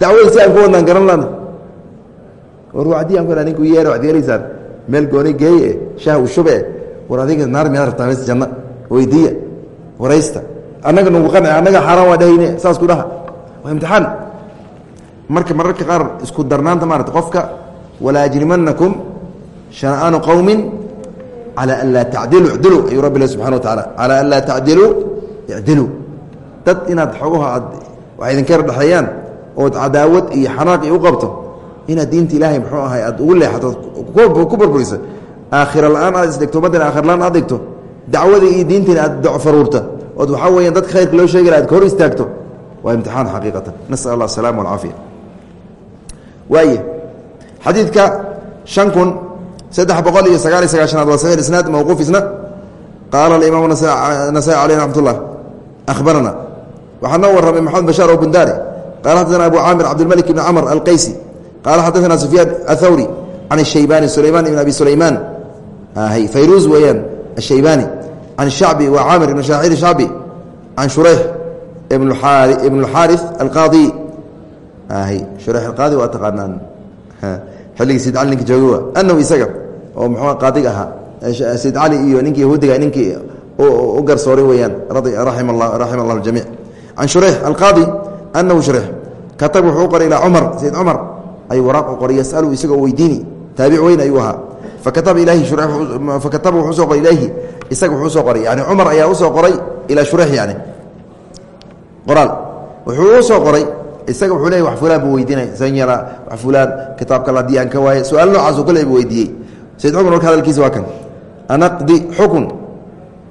dacwada si aan ku wadnaan garan lana war wacdii aan ku ninku yeer yaraysaan meel gooni geeye shaah u shube war adiga naar miyaad rabtaa maysta janna? Weydiiya waraysta. Annaga nugu qanci annaga xaaraan waa dhahayne saas ku dhaha. Waa imtixaan marka mararka qaar isku darnaanta maarata qofka walaa ajrimanakum shana'aanu qowmin calaa an laa tacdiluu icdiluu ayuu rabbi leh subxana wa tacaala calaa an laa tacdiluu icdiluu. Dad inaad xogaha aad wax idinka yar dhexeeyaan ood cadaawad iyo xanaaqi u qabto inaad diinta ilaahay muxuu ahay aad ugu leexato ku burburiso aakhira la'aan aad isdhigto ummaddana aakhir la'aan aad dhigto dacwadii iyo diintiina aad docfaruurta ood waxaa weeyaan dadka khayrka loo sheegi laha ad ka hor istaagto waa imtixaan xaqiiqatan. Nasal allah asalama walcaafiya waay xadiidka شhan kun saddex boqol iyo sagaal iyo sagaashanaad waa saxiix isnaad mawquuf isna qaala alimaam nasaai aleyh raxmat ullah akhbarana waxaa noo warramay maxamed bashaar oo bundaari qala xadana abu caamir cabdilmalik ibn camr alqaysi qaala xadaana sufyaan athawri can الshaybani sulayman ibn abi sulaymaan fayruuz weeyaan الshaybani can shacbi wa caamir ibn shaacir shacbi can shureyx ibn اxaariث alqaadi shureyx alqaadi waa taqaanaan. Xilligii sayid cali ninka jooga waa anahu isaga oo muxuu qaadig ahaa. Sayid cali iyo ninkii yahuudiga ninkii u garsooray weeyaan raxima allah jamiic can shureyx alqaadi anahu shureyx katab wuxuu u qoray ilaa cumar sayid cumar. Ayuu waraaq u qoray yasalu isagoo weydiini. Taabic weyn ayuu ahaa. Fakataba ilaahi fakataba wuxuu soo qoray ilaahi isaga wuxuu u soo qoray yani cumar ayaa u soo qoray ilaa shureyx yani qoraal. Wuxuu u soo qoray isaga wuxuu leey wax fulaan buu weydiinay san yala wax fulaan kitaabka haddii aan ka waaye su'aal noocaasoo kale buu weydiiyey. Sayid cumar marka hadalkiisa waa kan anaqdi xukun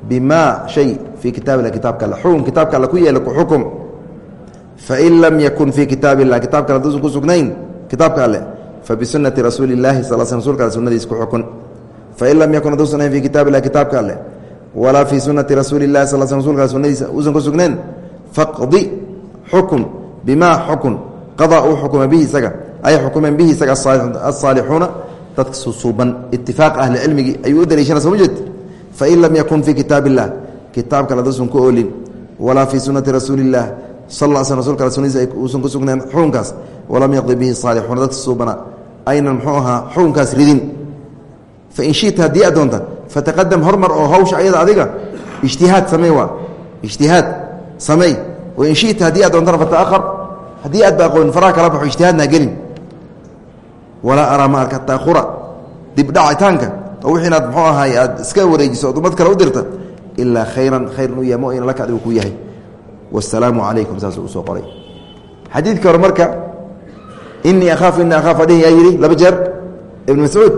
bima shay fii kitaab kitaabka alla xukun kitaabka alla ku yeela ku xukum fain lam yakun fii kitaab illah kitaabka alle ku sugnayn kitaabka alle fabisunati rasuuli اllahi sal sl rsulka alle sunadiisa ku xukun. Fain lam yakun haduusan ahayn fii kitaab illah kitaabka alle walaa fii sunati rasuuli اllahi sal sl rsulka alle sunadiisa uusan ku sugnayn. Faqdi xukun bima xukun qadaa uu xukuma bihi isaga ay xukumeen bihi isaga asaalixuuna dadka susuuban itifaaq ahli cilmigii ayuu u daliishana soo jeed fain lam yakun fii kitaab illah kitaabka laduusan ku oolin walaa fii sunati rasuuli illah sal sl rasulka sunadiisa uusan ku sugneen xukunkaas walam yaqdi bihi saalixuuna dadka susuubana aynan muxuu ahaa xukunkaas ridin. Fain shita haddii aad doonta fataqadam hormar oo hawsha ayada adiga ijtihaad samey wain shita haddii aad doontana fatahar haddii aad ba aqoonin faraha kala baxo ijtihaadna gelin walaa araa ma arka taahura dibdhacitaanka oo wixii inaad muxuu ahaay aad iska wareejiso ood ummad kale u dirta ilaa khayran khayran u yahay mo ayna laka adigu ku yahay wasalaamu calaykum saasuu u soo qoray xadiidka hore marka inii akhaafu inii akhaafu adhihi yaa yidhi laba jeer ibnu mascuud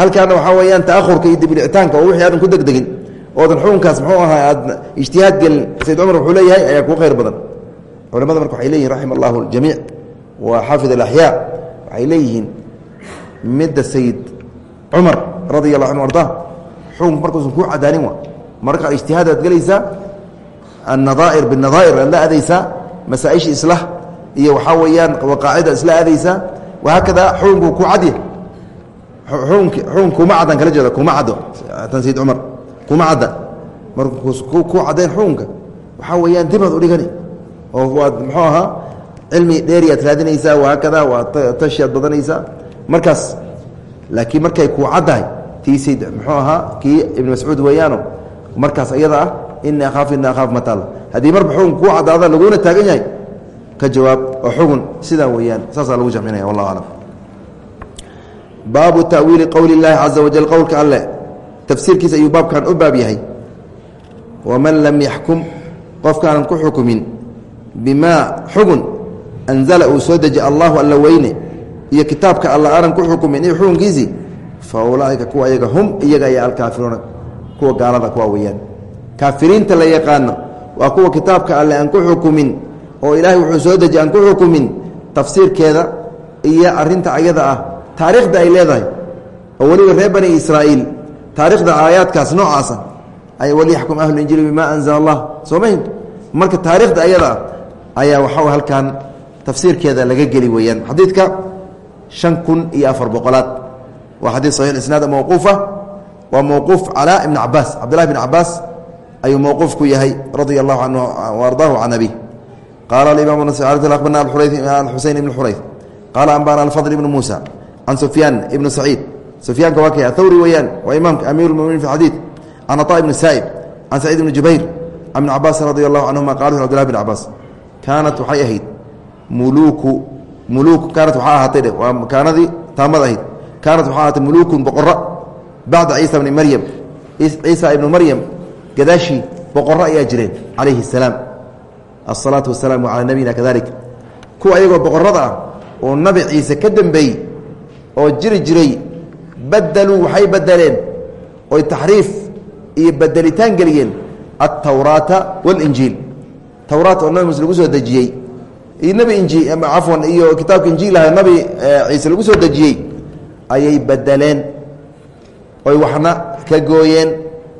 halkaana waxaa weeyaan ta'ahurka iyo dibdhicitaanka oo wixii aadan ku degdegin oodan xukunkaas muxuu ahaa aad ijtihaad gelin sayd cumar wuxuu leeyahay ayaa kuu khayr badan. Culamada marka waxay leeyihiin raxima allahu aljamiic wa xaafid alaxyaa waxay leeyihiin midda sayid cumar radia allahu anhu arda xukunka markuusan kuu cadaanin wa marka ijtihaad aad gelaysaa annadaa'ir binadaa'ir aad la adaysaa masaaisha islah iyo waxaa weeyaan waqaacida isla aadaysaa wahaakada xukunku ku cadya uunki xukun kuma caddan kala jeeda kuma caddo tan sayid cumar kuma cadda markuu ku caddayn xukunka waxaa weeyaan dibaad udhigani oo waad muxuu ahaa cilmi dheeriyaad raadinaysaa wahaakada waa tashiyaad badanaysaa. Markaas laakiin markay kuu caddahay tii sayd muxuu ahaa kii ibn mascuud weeyaano markaas iyada ah ini akhaaf ini akhaaf mataal. Haddii marba xugun kuu caddaada laguna taagan yahay ka jawaab oo xugun sidaa weeyaan saasaa lagu jamcinaya wallahu aclam baabu tawiili qowli اllaahi caza wajal qowlka alle tafsiirkiisa ayuu baabkan u baab yahay. waman lam yaxkum qofkaanan ku xukumin bimaa xugun anzala uu soo deji allahu alla weyne iyo kitaabka alla aanan ku xukumin iyo xukunkiisii fa ulaaika kuwa ayaga hum iyaga ayaa alkaafiruuna kuwa gaalada kuwa weeyaan. Kaafiriinta la yaqaano waa kuwa kitaabka alle aan ku xukumin oo ilaahay wuxuu soo deji aan ku xukumin tafsiirkeeda iyo arinta ayada ah taariikhda ay leedahay. Oo weliba reer bani israa'iil taarikhda aayaadkaas noocaasa walyaxkum ahlu injiili bimaa anzala allah soo mahin marka taarikhda ayada ah ayaa waxaa halkan tafsiirkeeda laga geli weeyaan. Xadiidka shan kun iyo afar boqolaad. Waa xadiid saxiix isnaad mawquufa waa mawquuf calaa ibni cabaas cabdillahi bn cabaas ayuu mawquuf ku yahay radia allahu canhu ardaahu can abi qaala alimaam abana xuseyn ibn xurayf qaala ambana alfadl ibnu muusa can sufyaan ibnu saciid sufyaanka waa kay athawri weeyaan waa imaamka amiir lmuminiin fi xadiid can aطa ibni saa'ib can saciid ibni jubayr can ibni cabaasin radi allahu canhuma qala abdillah bn cabaas kaanat waxay ahayd muluuku muluuk kaanat waxaa ahaatay dhe waa kaanadii taamad ahayd kaanat waxaa ahaatay muluukun boqora bacda ciisa bni maryam ciisa ibnu maryam gadaashii boqoro ayaa jireen calayhi الsalaam asalaatu wasalaamu calaa nabiyina kadalik kuwa ayagoo boqorada ah oo nabi ciise ka dembeeyey oo jiri jiray badaluu waxay bedeleen oy taxriif iyo bedelitaan geliyeen altawraata waاlinjiil towraat oo nabi muuse lagu soo dejiyey. Iyo nebi inji cafwan iyo kitaabka injiil aha nabi ciise lagu soo dejiyey ayay bedeleen oy waxna ka gooyeen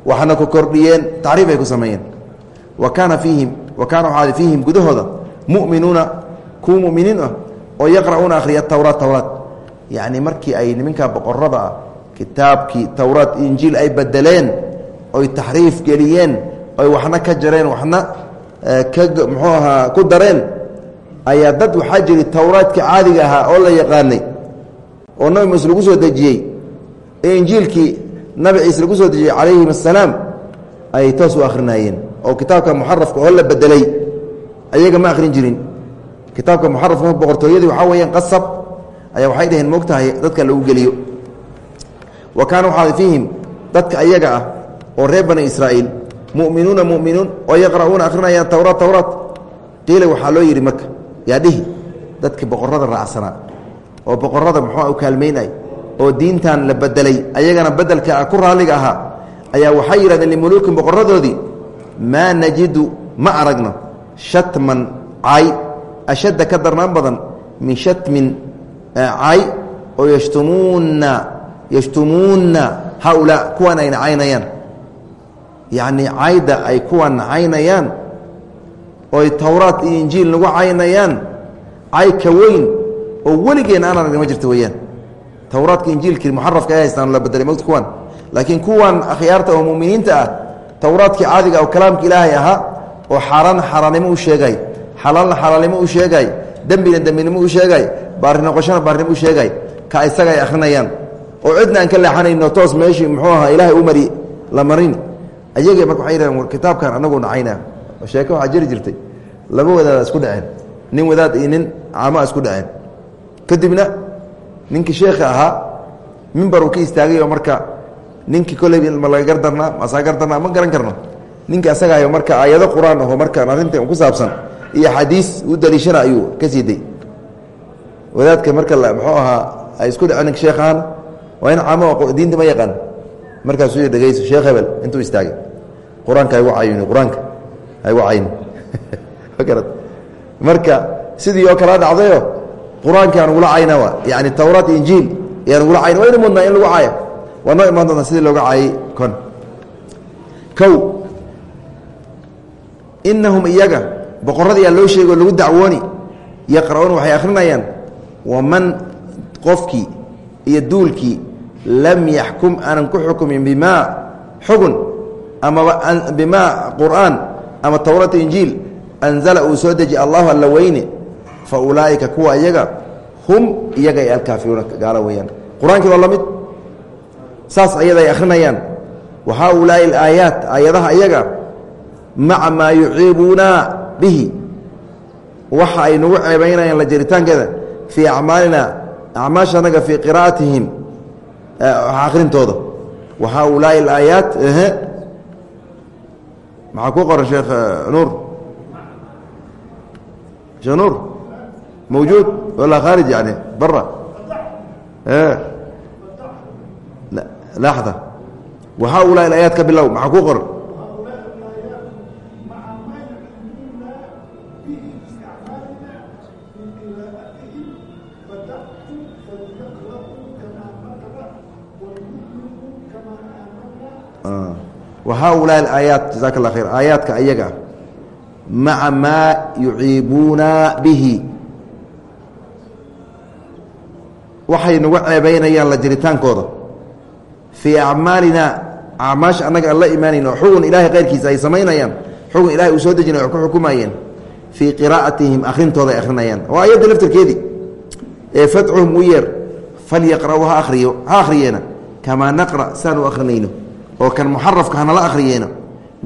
waxna ku kordhiyeen tacriif ay ku sameeyeen. Wa kaana fiihim wa kaana waxaa fiihim gudahooda mu'minuuna kuwa mu'miniin ah oo yaqra'uuna akhriya towraat towraat yacni markii ay niminka boqorada kitaabkii towraat injiil ay bedeleen oy taxriif geliyeen oy waxna ka jareen waxna ka muxuu ahaa ku dareen ayaa dad waxaa jiri towraadkii caadiga ahaa oo la yaqaanay oo nabi muuse lagu soo dejiyey ee injiilkii nabi ciise lagu soo dejiyey calayhim assalaam ayay toos u akhrinayeen oo kitaabka muxarafka oo la bedelay ayaga ma akhrin jirin. Kitaabka muxarafka boqortooyadii waxaa weeyaan qasab ayaa waxay dhaheen moogtahay dadka lagu geliyo. Wa kaana waxaa fiihim dadka ayaga ah oo reer bani israa'iil mu'minuuna mu'minuun oo yaqra'uuna akhrinayaan towraat towraat qiila waxaa loo yidhi marka yaa dhihi dadka boqorada raacsanaa oo boqorada muxuu u kaalmaynay oo diintan la bedelay ayagana bedelka ku raalliga ahaa ayaa waxay yidhahdeen limuluukin boqoradoodii maa najidu ma aragno shatman cay ashadda ka darnaan badan min shatmin cay oo yashtumuuna yashtumuuna haulaa kuwan ay nacaynayaan yacnii cayda ay kuwan nacaynayaan oy towraat iyo injiil nagu caynayaan cay ka weyn oo weligeen aan aragna ma jirto weeyaan. Towraadka injiilkii muxarafka ay haystaan la bedelay mot kuwan. Laakiin kuwan akhyaarta oo muminiinta ah towraadkii caadiga oo kalaamka ilaahay ahaa oo xaaraan xaaraannimo u sheegay xalaalna xalaalnimo u sheegay dembina dembinimo u sheegay baari noqoshona baarnimo u sheegay ka isaga ay akhrinayaan. Oo cidna aan ka leexanayno toos meeshii muxuu ahaa ilaahay u mari la marin. Ayaga marka waxay yidhahdeen war kitaabkan anagoo nacayna sheeke waxaa jiri jirtay. Laba wadaada isku dhaceen. Nin wadaad iyo nin caamaa isku dhaceen. Kadibna ninkii sheekha ahaa mimbar uu ka istaagay oo marka ninkii kolley ma laga gardarnaa masaa gardarnaa ma garan karno. Ninka asagaayo marka aayado qur'aan aho markaan arrinta ku saabsan iyo xadiis u daliishana ayuu ka sii day. Wadaadka marka muxuu ahaa ay isku dhaceen sheekhaan waa in caamo diinta ma yaqaan. Markaasuu dhegeyso sheekh hebel intuu istaagay. Qur'aanka haygu cayini qur'aanka haygu cayni marka sidii oo kala dhacdayo qur'aanki aan ugula cayna wa yani towraat injiil ayaan ugula cayn wayna mudnaa in lagu caayo. Waa noo imaan doontaa sidii looga caayay kon. Kow inahum iyaga boqorradiyaa loo sheego lagu dacwooni yaqra'uun waxay akhrinayaan waman qofkii iyo duulkii lam yaxkum aanan ku xukumin bimaa xugun amaba bimaa qur'aan ama towrata injiil anzala uu soo deji allahu alla weyne fa ulaa'ika kuwa iyaga hum iyaga ay alkaafiruuna gaalo weeyaan. Qur'aankii waa la mid. Saas ayada ay akhrinayaan. Wa haaulaai alaayaat aayadaha iyaga maca maa yuciibuuna bihi. Waxa ay nagu ceebaynayaan la jiritaankeeda fii acmaalina acmaashanaga fii qiraa'atihim akhrintooda wa haaulaai alaayaat maxaa ku qoran sheekh nuur? Sheekh nuur? Mawjuud? Wala khaarij yani bara laxda wa haaulaai alaayaat ka bilow whaulaai aayaat jazaak اla khayr aayaadka ayaga. Maca maa yuciibuuna bihi. Waxay nagu ceebeynayaan la jiritaankooda. Fii acmaalina acmaasha annaga aan la imaanayno xugun ilahay keyrkiisa ay samaynayaan xugun ilahay uu soo dejinay wax ku xukumayeen. Fii qiraa'atihim akhrintooda ay akhrinayaan. Waa ayadda laftirkeedii ee fadcuhum u yeer falyaqra'uu ha ariyo ha akhriyeena kamaa naqra' saan u akhrinayno oo kan muxarafka hanala akhriyeena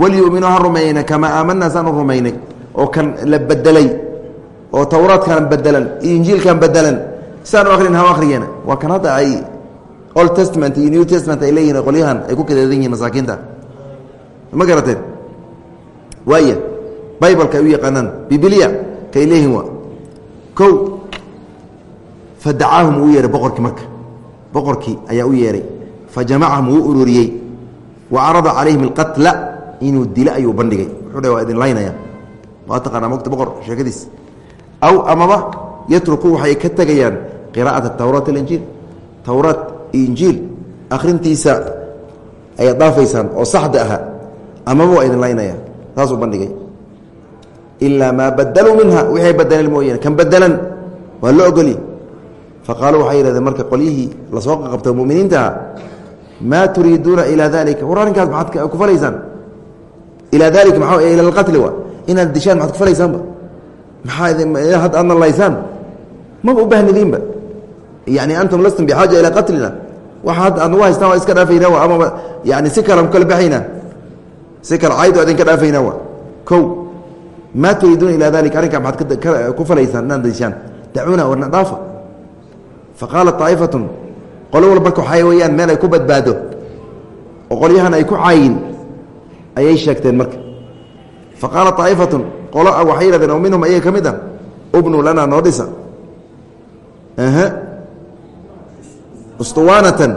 walyuminuu ha rumeeyeyna kamaa aamanaa saan u rumaynay. Oo kan la bedelay oo towraadkan bedelan iyo injiilkan bedelan saan u akhrin ha akhriyeena. Waa kan hadda ay old testament iyo new testament ay leeyihiin qolyahan ay ku kadeedan yihiin masaakiinta. Ma garateen waaya bibaleka ay u yaqaanaan bibiliya kay leeyihiin waa kow fadacaahum uu yeehay boqorkii marka. Boqorkii ayaa u yeehay fajamacahum wuu ururiyey wacarada calayhim alqatla inuu dilo ayuu bandhigay wuxuu dha waa idin laynaya waa taqaanaa mogta boqor sheekadiis aw amaba yatruku waxay ka tegayaan qiraa'ata towraat alinjiil towraat injiil akhrintiisa ayaad dhaafaysaan oo saxda ahaa amaba waa idin laynaya saasuu bandhigay ilaa maa badaluu minha wixay badeleen mooyaane kan badelan waa lo ogolyi faqaaluu waxay yihahdeen marka qolyihii la soo qaqabta muminiintaha maa turiiduuna ilaa dalika war arrinkaas maxaad ku falaysaan? Ilaa dalika maa ila alqatli wa? Inaad dishaan maxaad ku falaysaanba maxaa had aadna laysaan? Maba u baahnidiinba yani antum lastum bixaaja ilaa qatlina. Waxa hadda aad nagu haystaan waa iska dhaafayna wa? Amaba yani si kale kala baxaynaa si kale caydo adinka dhaafaynaa wa? Ko maa turiiduuna ilaa dalika arrinkaa maxaad ku falaysaan? Inaad dishaan. Dacuuna warna dhaafa. Faqaalat aa'ifatun qolo walba waxaa weyaan meel ay ku badbaado. Oo qolyahan ay ku caayin ayay sheegteen marka. Fa qaala aa'ifatun qolo a waxay yihahdeen oo minhum ayaga ka mid a ubnu lana noo dhisa. Ustuwaanatan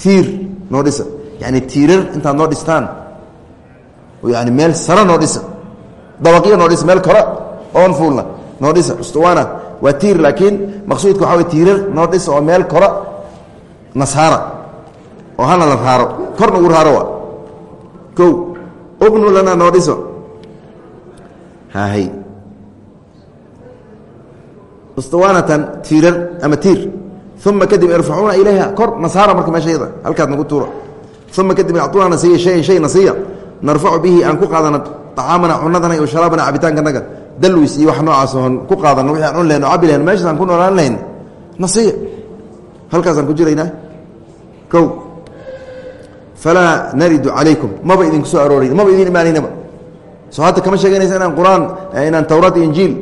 tiir noo dhisa. Yani tiirar intaad noo dhistaan. Yani meel saro noo dhisa. Dabaqyo noo dhisa meel kora oon fuulna noo dhisa. Ustuwaana waa tiir laakiin maqsuudka waxa wey tiirar noo dhisa oo meel kora nasaara. Oo hana la raaro korna ugu raaro wa ko ubnu lana noo dhiso. Hahay istiwaanatan tiirar ama tiir. Uma kadib irfacuuna ilayha. Kor nasaara marka meesha yada. Halkaad nagu tuuro. Uma kadib acطuuna nasiya shayan shay nasiya narfacu bihi aan ku qaadano طacaamana cunadana iyo sharaabana cabitaankanaga dalwis iyo wax noocaas ku qaadano wixi aan cun lahen o cabi ku noolaan lahayn. Nasiya halkaasaan ku jiraynaa? O falaa naridu calaykum. Maba idinku soo aroorayn maba idin imaanaynaba soo hadda kama sheeganaysa inaan qur'aan inaan towraat injiil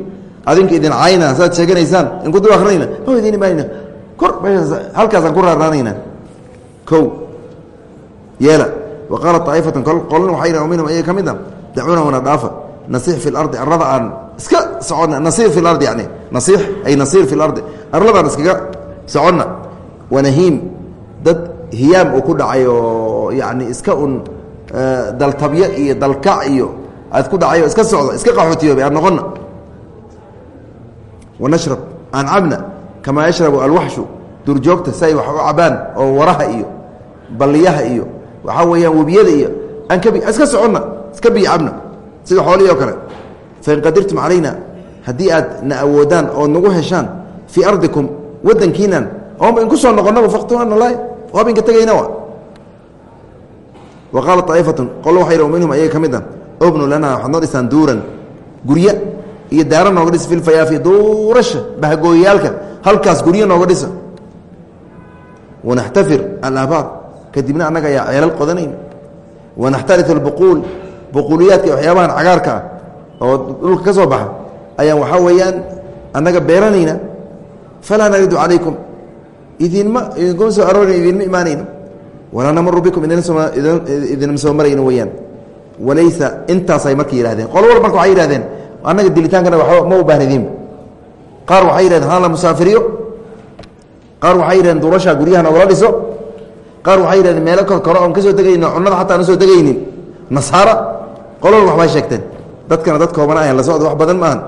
adinka idin cayna saad sheeganaysaan in ku dul akrinayna maba idin imaanayna kor meeshaas halkaasaan ku raaraanayna o yeela. Wa qaala aa'ifatan qolna waxay yidhahan minhum ayaga ka mid a dacuuna wana dhaafa. Nasiix fi lardi arlada aan iska soconna nasiir fi lardi yani nasiix ay nasiir fi lardi arladaan iskaga soconna wanahiim. Dad hiyaam uu ku dhacay oo yani iska un daltabyo iyo dalkac iyo aad ku dhacay oo iska socda iska qaxootiyoobay aan noqonna. Wanashrab aan cabna kamaa yashrabu alwaxshu durjoogta si ay wax u cabaan oo waraha iyo balliyaha iyo waxaa weeyaan webiyada iyo aan kabi iska soconna iska biyo cabna sida xoolihii oo kale. Fain qadirtum calayna haddii aad na awoodaan oo nagu heshaan fii ardikum wadankiinan inku soo noqonnaba faktuana lahi waaba inka tegayna wa qaala aa'ifatun qolo waxay minhum ayaga ka mid a obnu lanaa waxaad noo dhisaan duuran gurya iyo daara nooga dhisa filfayaafi duurasha bahgooyayaalka halkaas guryo nooga dhisa. Wanaxtafir alaabaad kadibna annaga ayaa ceelal qodanayna wanaxtariu albuquul buquuliyaadka waxyaabahan cagaarka ah oo dhulka ka soo baxa ayaan waxaa weeyaan annaga beeranayna falaa naridu calaykum idinma idinkuma soo aroorayna idinma imaanayno. Walaa namaru bikum idinma soo marayno weyaan walaysa intaasay marka yidhahdeen qolo wal marka waxay yihahdeen annaga dilitaankana waba ma u baahna idinba qaar waxay yihahdeen hala la musaafiriyo. Qaar waxay yihahdeen durashaa guryaha noogala dhiso. Qaar waxay yihahdeen meelo kor koro oon ka soo cunnada xataa aan soo degaynin nasaara qolol waxbay sheegteen. Dadkana dad kooban ahan la socda wax badan maahan.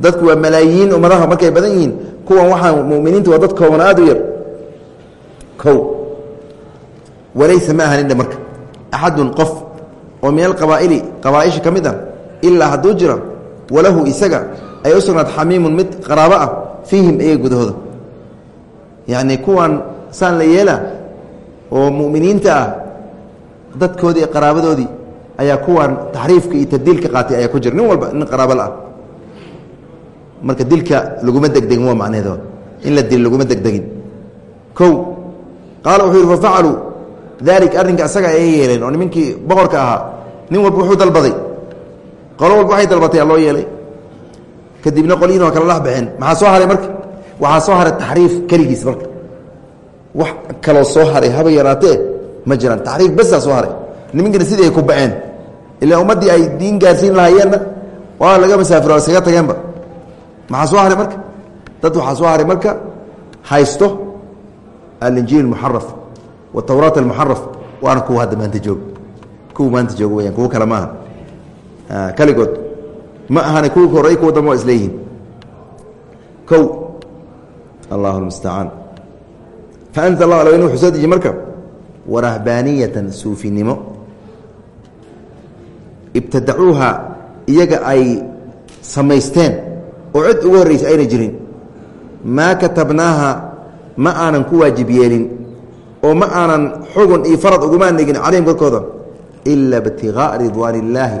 Dadku waa malaayiin ummadaha markay badan yihiin. Kuwan waxaa muminiinta waa dad kooban aad u yar o walaysa ma ahanindhe marka. Axadun qof oo min alqabaa'ili qabaaisha ka mid ah ilaa hadduu jira walahu isaga ay u sugnaad xamiimun mid qaraabo ah fiihim iyaga gudahooda. Yacni kuwan saan la yeela oo mu'miniinta ah dadkoodii qaraabadoodii ayaa kuwan taxriifka iyo ah. Marka dilka laguma degdegin waa macnaheedood in la dil laguma degdegin. O qaala wuxuu yidhi fafacaluu daalik arrinka isaga ay yeeleen oo nimankii boqorka ahaa nin walba wuxuu dalbaday. Qolo walba waxay dalbatay loo yeelay. Kadibna qolyihin waa kala dhex baxeen. Maxaa soo haray marka? Waxaa soo haray taxriif keligiis marka. Wax kaloo soo haray haba yaraatee ma jiraan. Taxriif basaa soo haray. Nimankina sidii ay ku baceen. Ilaa ummaddii ay diin gaarsiin lahayeenna waa laga masaafiro iskaga tageenba. Maxaa soo haray marka? Dad waxaa soo haray marka? Haysto alinjiil muxaraf watawraat almuxaraf waana kuwa hadda maanta joog. Kuwa maanta jooga weyaan kuwo kale maaha kaligood ma ahana kuwa horey kuwa dambe waa isleeyihiin. O allahu lmustacaan faanzl allah ala wuxuu soo dejiye marka warahbaaniyatan suufinimo. Ibtadacuuha iyaga ay samaysteen. Oo cid ugu horreysa ayna jirin. Maa katabnaaha ma aanan ku waajib yeelin oo ma aanan xugun iyo farad ugumaan dhigin calayhim korkooda ila ibtigaaa ridwaan illaahi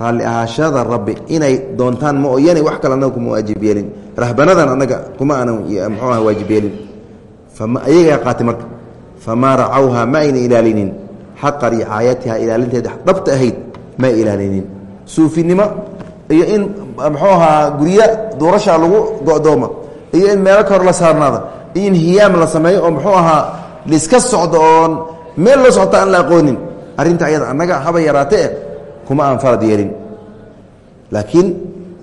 raalli ahaashada rabbi inay doontaan ma oyane wax kale annaga kuma waajib yeelin rahbanadan annaga kuma aanan muxuu ah waajib yeelin. Iyagaa qaatay marka famaa racawha ma ayna ilaalinin xaqa ricaayatiha ilaalinteeda dhabta ahayd ma ilaalinin. Suufinimo iyo in muxuu ahaa guryo duurasha lagu go'dooma iyo in meelo ka hor la saarnaada in hiyaam la sameeyo oo muxuu ahaa liska socdo oon meel loo socota aan la aqoonin. Arrinta ayada annaga haba yaraatee kuma aan farad yeelin. Laakiin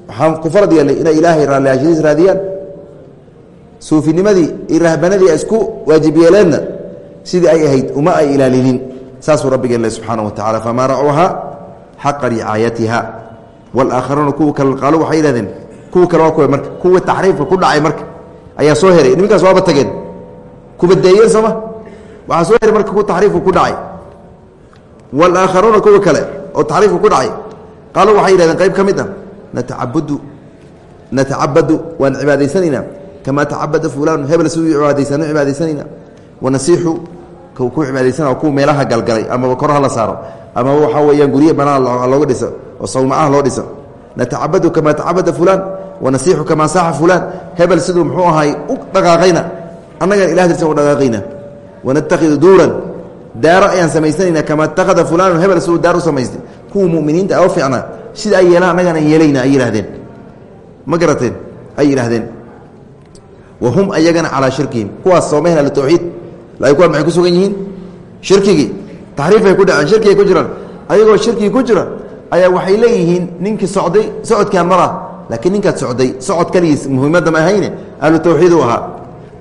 waxaan ku farad yeelnay inay ilaahay raalliaashadiis raadiyaan. Suufinimadii iyo rahbanadii isku waajib yeeleenna sidii ay ahayd uma ay ilaalinin. Saasuu rabbigeen le subxaana wa tacala famaa racuuha xaqa ricaayatiha walaakharuuna kuwa kale qaalo waxay yihahdeen kuwa kale waa kuwa marka kuwa taxriifka ku dhacay marka ayaa soo heray nimankaas waaba tageen. Kubadeeyeen sooma waxaa soo heray marka kuwa taxriifka ku dhacay. Walaakharuuna kuwa kale oo taxriifka ku dhacay. Qaalo waxay yihahdeen qayb ka mid ah natacabadu natacabadu waan cibaadaysanaynaa kamaa tacabada fulaan hebel siduu cibaadaysano cibaadaysanayna. Wanasiixu ku cibaadaysana kuwa meelaha galgalay amaba koraha la saaro. Amaba waxaa weeyaan gurye banaha looga dhiso oo sawmacaha loo dhiso natacabadu kamaa tacabada fulaan wanasiixu kamaa saaxa fulaan hebel siduu muxuu ahay u dhaqaaqayna annagaan ilah dirsan u dhaqaaqayna wanatakidu duuran daaro ayaan samaysanaynaa kamaa itakada fulaanu hebel siduu daar u samaystay kuwa muminiinta oo fiicnaa sida ay yeelaan annagaan yeelayna ay yidhahdeen ma garateen ay yidhaahdeen wa hum ayagana calaa shirkihim kuwaas sooma hel tawxiid kuwaan maxay ku sugan yihiin shirkigii taxriifay ku dhaceen shirkigay ku jiraan ayagoo shirkigi ku jira ayaa waxay leeyihiin ninkii socday socodkaan mara laakiin ninkaad socday socod kaligiis muhiimadda ma ahayne ahlu tawxiid u ahaa.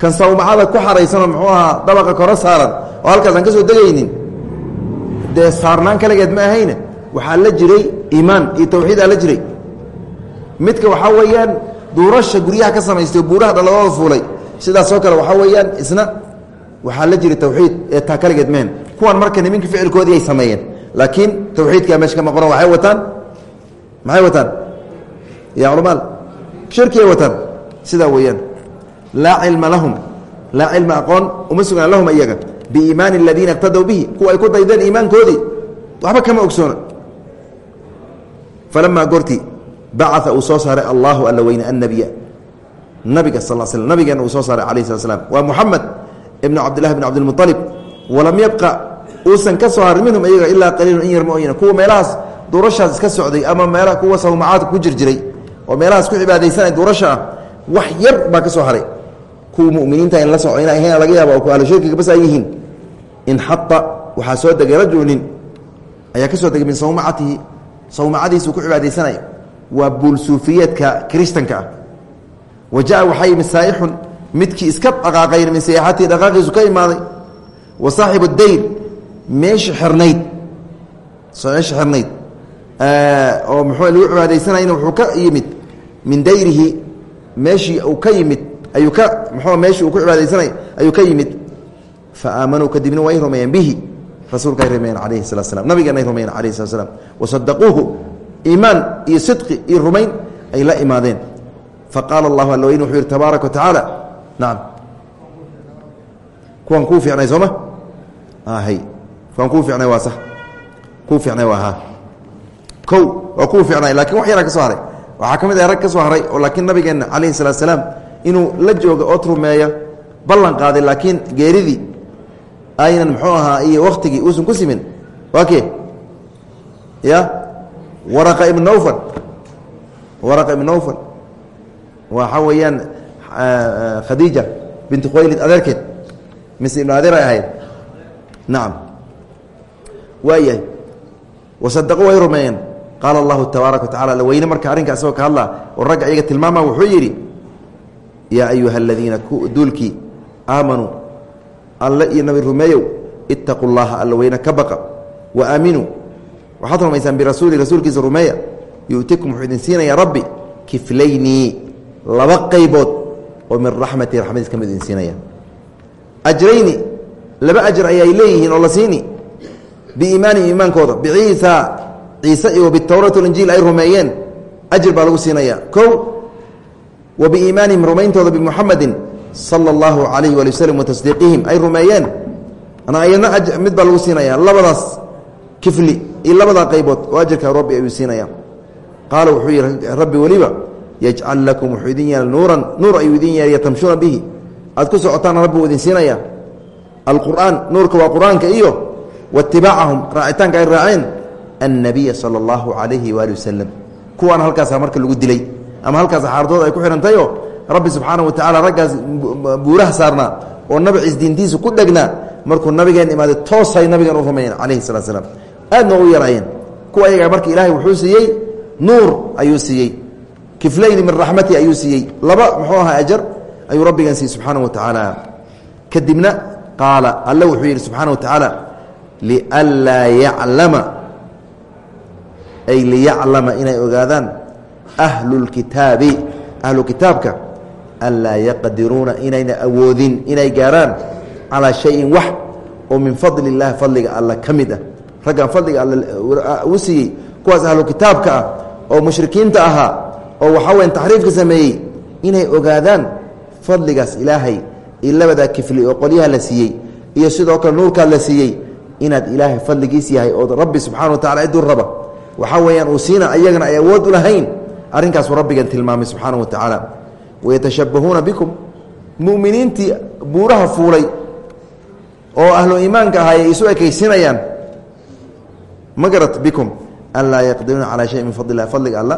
Kan sawmacada ku xaraysanoo muxuu ahaa dabaqa koro saaran oo halkaas aan ka soo degaynin. Dee saarnaan kaligeed ma ahayne waxaa la jiray iimaan iyo tawxiidaa la jiray. Midka waxaa weeyaan duurasha guryaha ka samaystay buuraha dhaladooda fuulay. Sidaasoo kale waxaa weeyaan isna waxaa la jiray tawxiid ee taa kaligeed mehen kuwan marka niminka ficilkoodii ay sameeyeen laakiin tawxiidkaa meesha ka maqano waxay wataan? Maxay wataan? Ya culamaal shirkiyay wataan. Sidaa weeyaan laa cilma lahum laa cilma aqoon uma sugnaan lahum iyaga. Biiimaani aladiina iqtadaw bihi kuwa ay ku daydeen iimaankoodii. Waxba kama ogsoona. Falamaa goortii bacaa uu soo saaray allahu alla weyne annabiya nabiga sal l slm nabigeena uu soo saaray alayh slat slam waa muxamed ibnu cabdillahi bn cabdilmualib walam yabqa uusan ka soo harin minhum iyaga ilaa qaliilun in yar mooyane kuwa meelahaas duurashaas iska socday ama meela kuwa sawmacaadka ku jirjiray oo meelahaas ku cibaadaysanay duurasha ah wax yar baa ka soo haray. Kuwa muminiinta in la soco ina ahayn laga yaaba oo ahlu shirkiga bas ay yihiin inxaa waxaa soo degay rajulnin ayaa ka soo degay min sawmacatihi sawmacadiisuu ku cibaadaysanayo waa buulsuufiyeedka kiristanka ah. Wa jaa waxaa yimid saaixun midkii iska dhaqaaqayn min sayaaxatihi dhaqaaqiisu ka imaaday. Wa saaxibu dayr meesha xirnayd meesha xirnayd oo muxuu lagu cibaadaysanayna wuxuu ka yimid min dayrihi meeshii uu ka yimid ayuu ka muxuu meeshii uu ku cibaadaysanay ayuu ka yimid fa aamanuu kadibna way rumeeyeen bihi rasuulka ay rumeeyeen calayhi salatu slam nabigeena ay rumeeyeen calayhi salatu slam wasadaquuhu iimaan iyo sidqi iyo rumayn ay la imaadeen. Faqaala allahu alla weyn wuxuu yihi tabaaraka wa tacaala nacam kuwan kuu fiicnay sooma hay kuwan kuu fiicnay waa sax. Kuu fiicnay waa kow waa kuu fiicnay laakiin wax yaraa ka soo haray. Waxaa ka mid ah rag ka soo haray oo laakiin nabigeenna calayhi salaatu salaam inuu la jooga ood rumeeya ballan qaaday laakiin geeridii aynan muxuu ahaa iyo waktigii uusan ku simin. Waa kee? Ya? Waraqa ibn nawfal. Waraqa ibn nawfal. Waxaa weeyaan khadiija binti khuwaylid adeerkeed. Mise ibn adeer ay ahayd nacam waayahay. Wasadaquu way rumeeyeen. Qaala allahu tabaaraka wa tacala weyne marka arrinka isagoo ka hadla oo ragga iyaga tilmaama wuxuu yidhi yaa ayuha aladiina duulkii aamanuu alle iyo nabi rumeeyow itaquu llaha alla weyne ka baqa wa aaminuu waxaad rumaysaan birasuuli rasuulkiisa rumeeya yu'tikum wuxuu idin rabbi kiflayni laba qaybood oo min raxmati raxmadiis ka mid ajrayni laba ajr ayay leeyihiin oo la siini biiimaanihim iimaankooda biciisa ciise iyo bitowrat injiil ay rumeeyeen ajr baa lagu siinaya. Kow wa biiimaanihim rumayntooda bimuxamedin sala allahu calayhi waali waslm watasdiiqihim ay rumeeyeen. Ayadna mid baa lagu siinaya labadaas kifli iyo labadaa qaybood oo ajirka rabbi ayuu siinaya qaala wuxuu yihi rabbi weliba yajcal lakum wuxuu idin yeela nuuran nuur ayuu idin yeelaya tamshuuna bihi. Aad ku socotaana rabbi uu idin siinaya alqur'aan nuurka waa qur'aanka iyo watibaacahum raacitaanka ay raaceen annabiya sala allahu calayhi waali wasalam kuwaana halkaasa marka lagu dilay ama halkaas xaaradooda ay ku xidhantayo rabbi subxaana wa tacala raggaas buuraha saarnaa oo nabi ciis diintiisa ku dhegnaa markuu nabigeen imaaday toosay nabigeen u rumeeyeen calayhi salatu slam aadna u yaraayeen kuwa ayagaa marka ilaahay wuxuu siiyey nuur ayuu siiyey kiflayni min raxmati ayuu siiyey laba muxuu ahaa ajar ayuu rabbigan siiyey subxaana wa kadibna qaala alle wuxuu yidhi subxaana wa lianlaa yaclama ay liyaclama inay ogaadaan ahlulkitaabi ahlu kitaabka anlaa yaqdiruuna inayna awoodin inay gaaraan calaa shayin wax oo min fadli illahi fadliga alla ka mid ah raggan fadliga all u siiyey kuwaas ahlu kitaabka ah oo mushrikiinta ahaa oo waxaa weyan taxriifka sameeyey inay ogaadaan fadligaas ilaahay iyo labadaa kifli oo qolyaha la siiyey iyo sidoo kale nuurkaa la siiyey inaad ilaahay fadligiis yahay oo rabbi subxana wa tacala ciduu raba. Waxaa weeyaan uu siina ayagana ay awood u lahayn arrinkaasuu rabbigan tilmaamay subxaana wa tacaala. Wayatashabahuuna bikum. Muminiintii buuraha fuulay oo ahlu iimaanka ahaa ay isu ekaysinayaan ma garat bikum an laa yaqdiruuna calaa shayin min fadli lah fadliga alla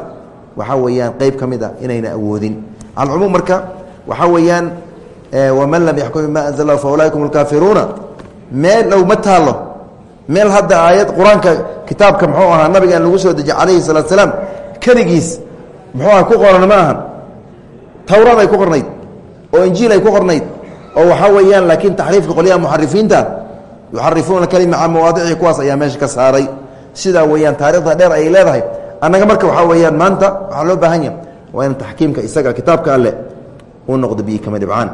waxaa weeyaan qeyb ka mid a inayna awoodin. Calcumuum marka waxaa weeyaan waman lam yaxkum bima anzl lah fa ulaaika meel dhow ma taallo meel hadda aayad qur'aanka kitaabka muxuu ahaa nabigaan lagu soo dejiyey calayhi salaatu salaam keligiis muxuu aha ku qoran ma ahan. Towraad ay ku qornayd oo injiil ay ku qornayd oo waxaa weeyaan laakiin taxriifka qolyaha muxarifiinta yuxarifuuna kalima can mawaadicii kuwaas ayaa meesha ka saaray. Sidaa weeyaan taarikhda dheer ayay leedahay. Annaga marka waxaa weeyaan maanta waxaa loo baahan yahay waa in taxkiimka isaga kitaabka alleh uu noqdo biyi kama dhibcaan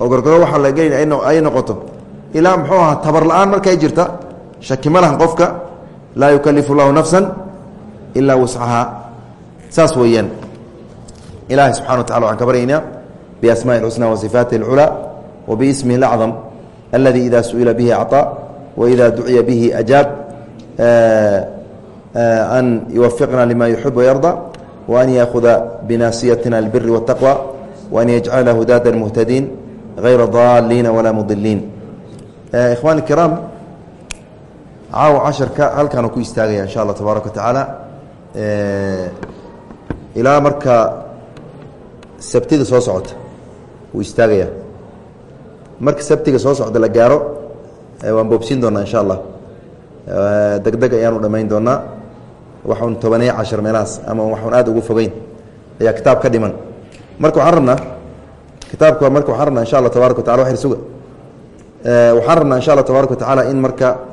oo gorgoro waxaa la gelin ay noqoto. Ilaa muxuu ahaa tabar la'aan markay jirta shaki ma lahan qofka laa yukalifu llahu nafsan ilaa wuscahaa saas weeyaan ilaahay subxana wa tacala waxaan ka baryaynaa biasmaai اlxusna wa sifaatihi اlculaa wa biismihi اlacdam aladi ida su'ila bihi acطaa wa ida duciya bihi ajaab an yuwafiqna lima yuxib wayarda وأن يأخذ بناaسيتنا البر والتقوى وأن يجعلna هداة مهتدين غير ضالين ولا مضلين إخواني الكرام caawa casharka halkaanu ku istaagaya insha allah tabaaraka wa tacaala. Eh, ilaa marka sabtida soo socota wuu istaagaya. Marka sabtiga soo socda la gaaro eh, waan boobsiin doonaa insha allah. Eh, degdeg ayaanu dhammayn doonaa. Waxaun tobanaya cashar meelahaas ama waxaun aad ugu fogeyn ayaa kitaab ka dhiman. Marka waxaan rabnaa kitaabka marka waxaan rabnaa insha allah tabaraka wa tacala wax suga. Waxaan rabnaa insha allah tabaraka wa in marka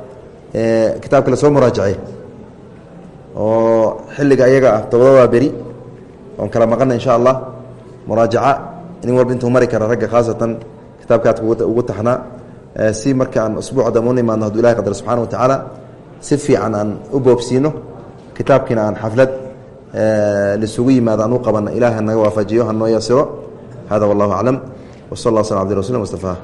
kitaabka la soo muraajacey oo xilliga ayaga ah todobada beri oon kala maqana insha allah muraajaca nin walba intuu mari kara ragga khaasatan kitaabkaad ugu taxnaa si marka aan usbuuc dam una imaadno haduu ilahi qadar subxana wa tacaala si fiican aan u boobsiino kitaabkiina aan xaflad lisugu yimaado aan u qabana ilaah naga waafajiyo hanoo yasiro hada wallahu aclam. Wsal اllah sl abdi rasul mustafaa